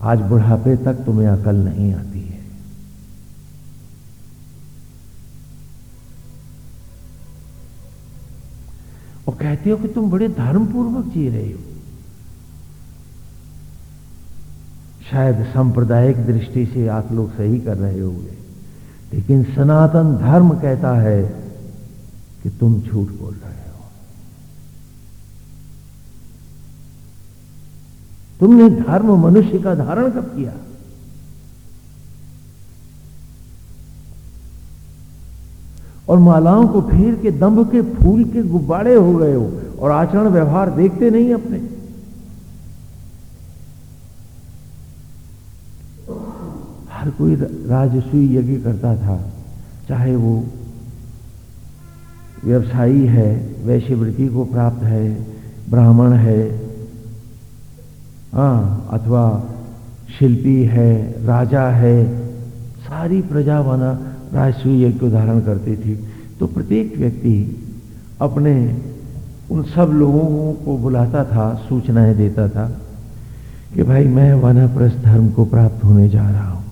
आज बुढ़ापे तक तुम्हें अकल नहीं आती है। और कहते हो कि तुम बड़े धर्म पूर्वक जी रहे हो। शायद सांप्रदायिक दृष्टि से आप लोग सही कर रहे होंगे, लेकिन सनातन धर्म कहता है कि तुम झूठ बोल रहे हो। तुमने धर्म मनुष्य का धारण कब किया? और मालाओं को फेर के, दंभ के, फूल के गुब्बारे हो गए हो और आचरण व्यवहार देखते नहीं अपने। हर कोई राजस्वी यज्ञ करता था, चाहे वो व्यवसायी है वैश्यवृत्ति को प्राप्त है, ब्राह्मण है हाँ अथवा शिल्पी है, राजा है, सारी प्रजा बना राजस्वी यज्ञ को धारण करती थी। तो प्रत्येक व्यक्ति अपने उन सब लोगों को बुलाता था, सूचनाएँ देता था कि भाई मैं वनप्रस्थ धर्म को प्राप्त होने जा रहा हूँ।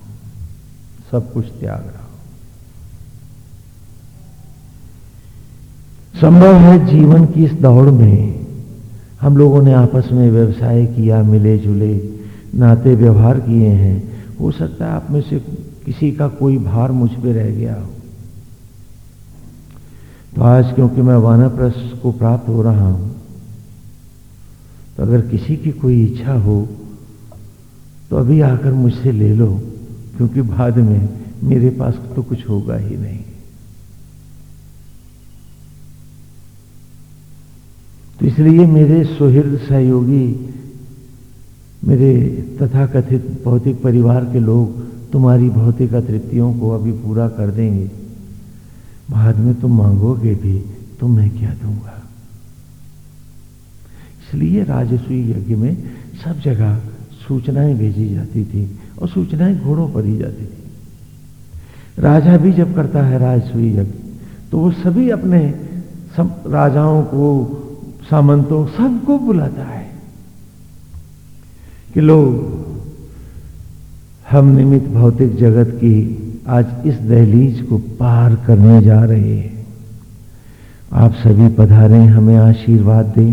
सब कुछ त्याग रहा हूँ। संभव है जीवन की इस दौड़ में हम लोगों ने आपस में व्यवसाय किया मिले जुले नाते व्यवहार किए हैं। हो सकता है आप में से किसी का कोई भार मुझ पे रह गया हो। तो आज क्योंकि मैं वानप्रस्थ को प्राप्त हो रहा हूँ तो अगर किसी की कोई इच्छा हो तो अभी आकर मुझसे ले लो, क्योंकि बाद में मेरे पास तो कुछ होगा ही नहीं। तो इसलिए मेरे सुहृद सहयोगी, मेरे तथाकथित भौतिक परिवार के लोग तुम्हारी भौतिक अतृप्तियों को अभी पूरा कर देंगे। बाद में तुम मांगोगे भी तो मैं क्या दूँगा? इसलिए राजस्वी यज्ञ में सब जगह सूचनाएँ भेजी जाती थी और सूचनाएँ घोड़ों पर ही जाती थी। राजा भी जब करता है राजस्वी यज्ञ तो वो सभी अपने सब राजाओं को, सामंतों सबको बुलाता है कि लोग हम निमित भौतिक जगत की आज इस दहलीज को पार करने जा रहे हैं। आप सभी पधारे, हमें आशीर्वाद दें।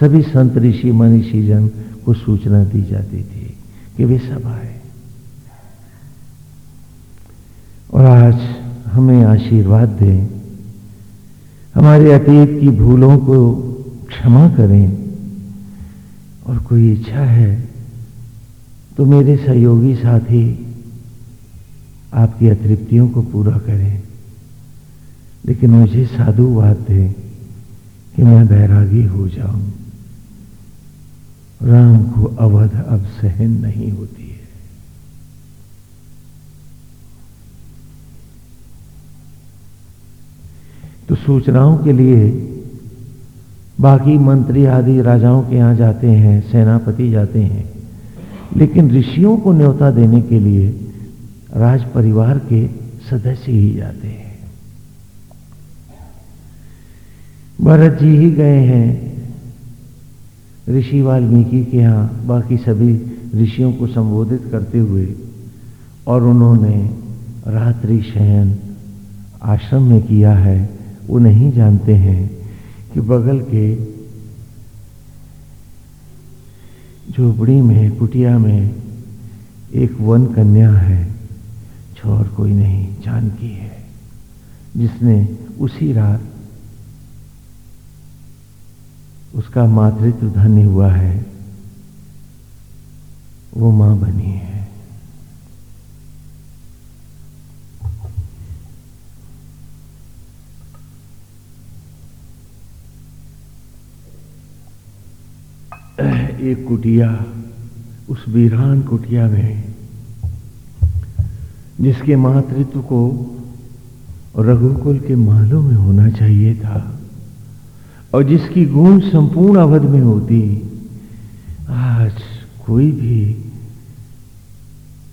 सभी संत ऋषि, मनीषी जन को सूचना दी जाती थी कि वे सब आए। और आज हमें आशीर्वाद दें। हमारे अतीत की भूलों को क्षमा करें। और कोई इच्छा है तो मेरे सहयोगी साथी, आपकी अतृप्तियों को पूरा करें। लेकिन मुझे साधुवाद दें कि मैं बैरागी हो जाऊँ। राम को अवध अब सहन नहीं होती है। तो सूचनाओं के लिए बाकी मंत्री आदि राजाओं के यहाँ जाते हैं, सेनापति जाते हैं। लेकिन ऋषियों को न्योता देने के लिए राज परिवार के सदस्य ही जाते हैं। भरत जी ही गए हैं ऋषि वाल्मीकि के यहाँ। बाकी सभी ऋषियों को संबोधित करते हुए और उन्होंने रात्रि शयन आश्रम में किया है। वो नहीं जानते हैं कि बगल के झोपड़ी में कुटिया में एक वन कन्या है, छोर कोई नहीं, जानकी है, जिसने उसी रात उसका मातृत्व धन्य हुआ है, वो माँ बनी है। एक कुटिया उस वीरान कुटिया में, जिसके मातृत्व को रघुकुल के मालों में होना चाहिए था और जिसकी गूंज संपूर्ण अवध में होती, आज कोई भी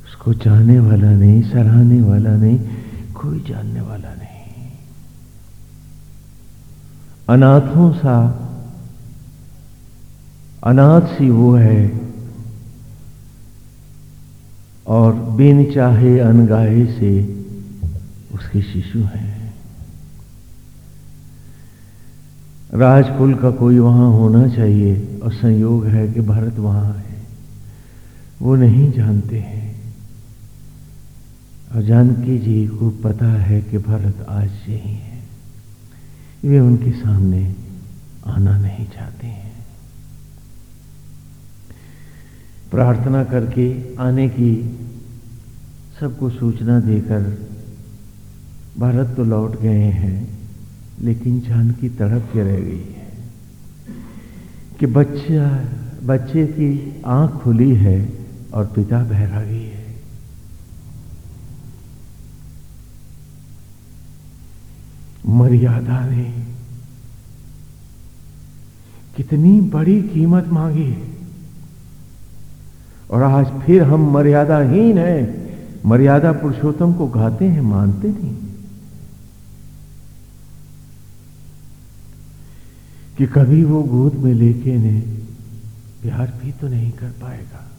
उसको चाहने वाला नहीं, सराहने वाला नहीं, कोई जानने वाला नहीं। अनाथों सा अनाथ सी वो है। और बिन चाहे अनगाहे से उसके शिशु हैं। राजकुल का कोई वहाँ होना चाहिए और संयोग है कि भरत वहाँ है। वो नहीं जानते हैं। और जानकी जी को पता है कि भरत आज यही है। वे उनके सामने आना नहीं चाहते हैं। प्रार्थना करके आने की सबको सूचना देकर भारत तो लौट गए हैं, लेकिन जानकी तड़प के रह गई है। कि बच्चा, बच्चे की आँख खुली है और पिता बहरा गई है। मर्यादा ने कितनी बड़ी कीमत मांगी है। और आज फिर हम मर्यादाहीन हैं। मर्यादा पुरुषोत्तम को गाते हैं, मानते नहीं। कि कभी वो गोद में लेके ने प्यार भी तो नहीं कर पाएगा।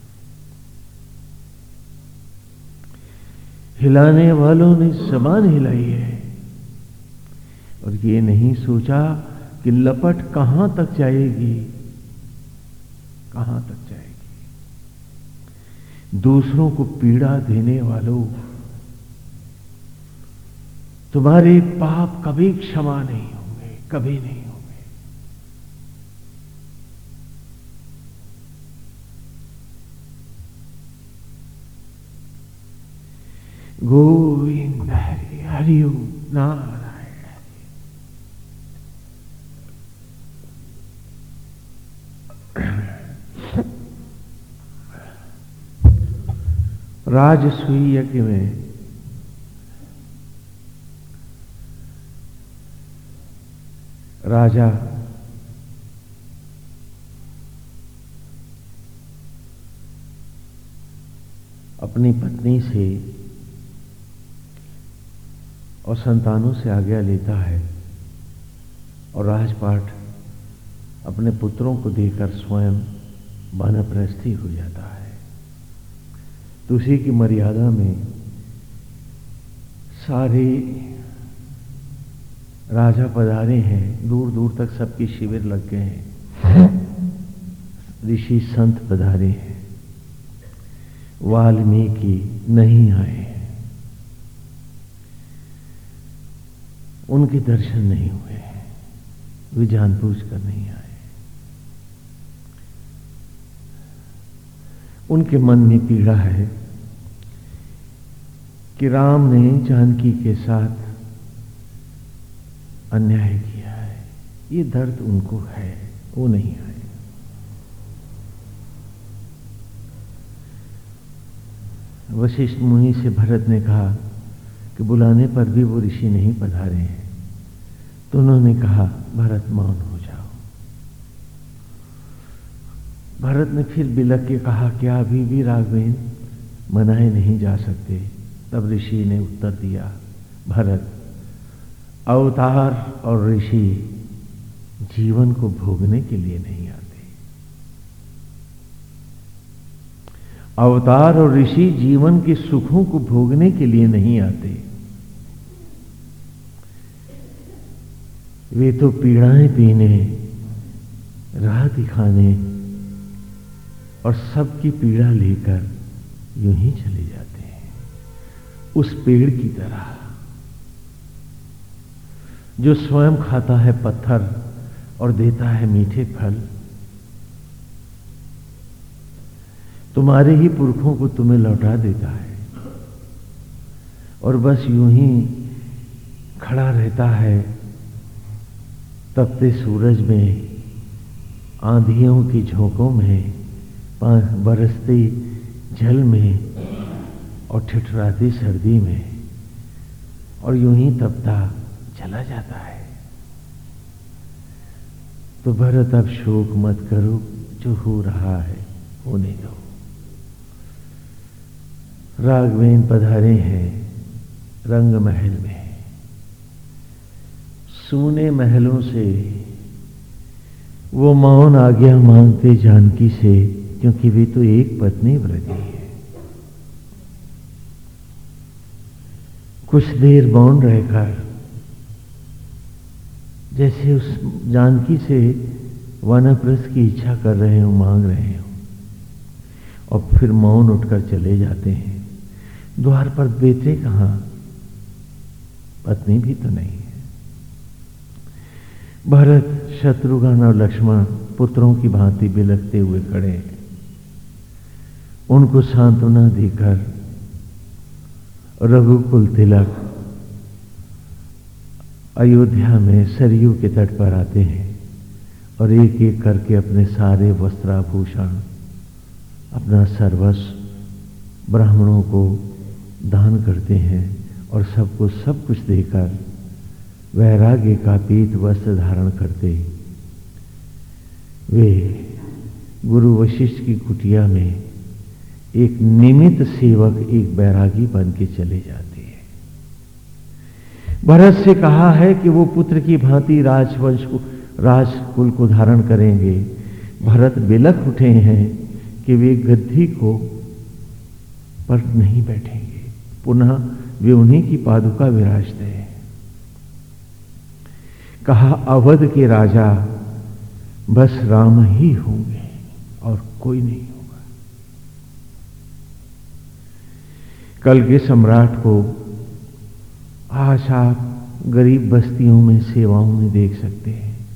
हिलाने वालों ने समान हिलाई है। और ये नहीं सोचा कि लपट कहाँ तक जाएगी, कहाँ तक जाएगी। दूसरों को पीड़ा देने वालों। तुम्हारे पाप कभी क्षमा नहीं होंगे, कभी नहीं होंगे। गोविंद हरि हरिओम नारायण। राजसूय यज्ञ में। राजा अपनी पत्नी से और संतानों से आज्ञा लेता है और राजपाट अपने पुत्रों को देकर स्वयं बानप्रस्थी हो जाता है। तो उसी की मर्यादा में सारे राजा पधारे हैं दूर दूर तक सबके शिविर लग गए हैं। ऋषि संत पधारे हैं। वाल्मीकि नहीं आए उनके दर्शन नहीं हुए वे जानबूझ कर नहीं आए। उनके मन में पीड़ा है कि राम ने जानकी के साथ अन्याय किया है। ये दर्द उनको है, वो नहीं है। वशिष्ठ मुनि से भरत ने कहा कि बुलाने पर भी वो ऋषि नहीं पधारे हैं। तो उन्होंने कहा, भरत मौन हो जाओ भरत ने फिर बिलक के कहा, क्या अभी भी राघवेन मनाए नहीं जा सकते? तब ऋषि ने उत्तर दिया, भरत, अवतार और ऋषि जीवन को भोगने के लिए नहीं आते। अवतार और ऋषि जीवन के सुखों को भोगने के लिए नहीं आते। वे तो पीड़ाएँ पीने, राह दिखाने और सबकी पीड़ा लेकर यूँ ही चले जाते हैं। उस पेड़ की तरह। जो स्वयं खाता है पत्थर और देता है मीठे फल। तुम्हारे ही पुरखों को तुम्हें लौटा देता है। और बस यूँ ही खड़ा रहता है। तपते सूरज में, आंधियों की झोंकों में। बरसती जल में और ठिठुराती सर्दी में, और यूँ ही तपता चला जाता है। तो भरत, अब शोक मत करो, जो हो रहा है, होने दो। राघवेन पधारे हैं, रंग महल में। सूने महलों से, वो मौन आज्ञा मांगते जानकी से क्योंकि वे तो एक पत्नी व्रती है। कुछ देर मौन रहकर, जैसे उस जानकी से वनप्रस्थ की इच्छा कर रहे हो, मांग रहे हो, और फिर मौन उठकर चले जाते हैं। द्वार पर बेटे कहाँ? पत्नी भी तो नहीं है। भरत, शत्रुघ्न और लक्ष्मण पुत्रों की भांति बिलखते हुए खड़े हैं। उनको सांत्वना देकर रघुकुल तिलक अयोध्या में सरयू के तट पर आते हैं और एक एक करके अपने सारे वस्त्राभूषण, अपना सर्वस्व ब्राह्मणों को दान करते हैं और सबको सब कुछ देकर वैराग्य का पीत वस्त्र धारण करते वे गुरु वशिष्ठ की कुटिया में एक निमित सेवक एक बैरागी बन के चले जाते हैं। भरत से कहा है कि वो पुत्र की भांति राजवंश को, राजकुल को धारण करेंगे। भरत बिलख उठे हैं कि वे गद्दी को पर नहीं बैठेंगे। पुनः वे उन्हीं की पादुका विराजते हैं। कहा, अवध के राजा, बस राम ही होंगे और कोई नहीं। कल के सम्राट को आज आप गरीब बस्तियों में सेवाओं में देख सकते हैं।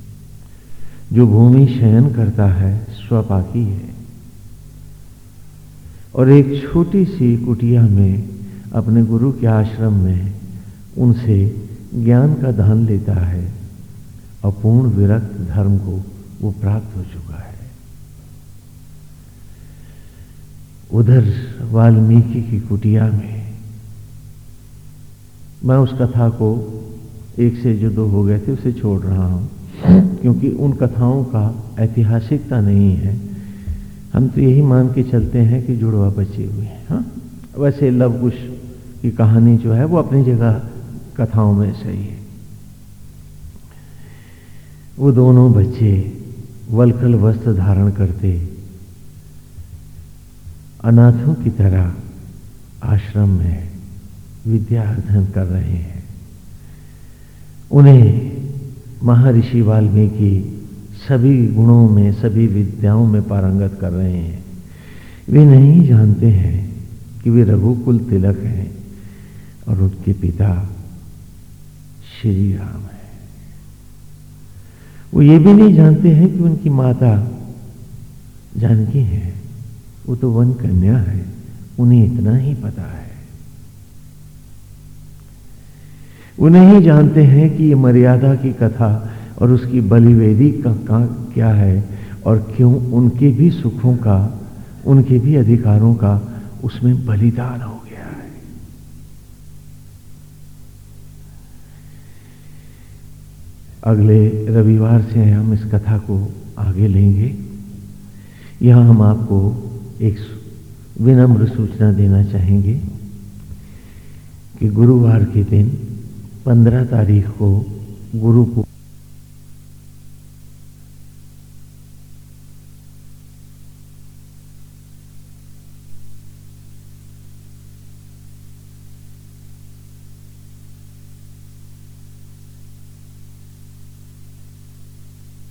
जो भूमि शयन करता है, स्वपाकी है। और एक छोटी सी कुटिया में अपने गुरु के आश्रम में उनसे ज्ञान का दान लेता है। और पूर्ण विरक्त धर्म को वो प्राप्त हो चुका है। उधर वाल्मीकि की कुटिया में। मैं उस कथा को एक से जो दो हो गए थे, उसे छोड़ रहा हूँ, क्योंकि उन कथाओं का ऐतिहासिकता नहीं है। हम तो यही मान के चलते हैं कि जुड़वा बचे हुए हैं हाँ? वैसे लव कुश की कहानी जो है, वो अपनी जगह कथाओं में सही है। वो दोनों बच्चे वलकल वस्त्र धारण करते अनाथों की तरह आश्रम में विद्या अध्ययन कर रहे हैं। उन्हें महर्षि वाल्मीकि सभी गुणों में, सभी विद्याओं में पारंगत कर रहे हैं। वे नहीं जानते हैं कि वे रघुकुल तिलक हैं और उनके पिता श्री राम है। वो ये भी नहीं जानते हैं कि उनकी माता जानकी है। वो तो वन कन्या है उन्हें इतना ही पता है। वो नहीं जानते हैं कि ये मर्यादा की कथा और उसकी बलिवेदी का, का क्या है और क्यों उनके भी सुखों का उनके भी अधिकारों का उसमें बलिदान हो गया है। अगले रविवार से हम इस कथा को आगे लेंगे। यहाँ हम आपको एक विनम्र सूचना देना चाहेंगे कि गुरुवार के दिन पंद्रह तारीख को गुरु को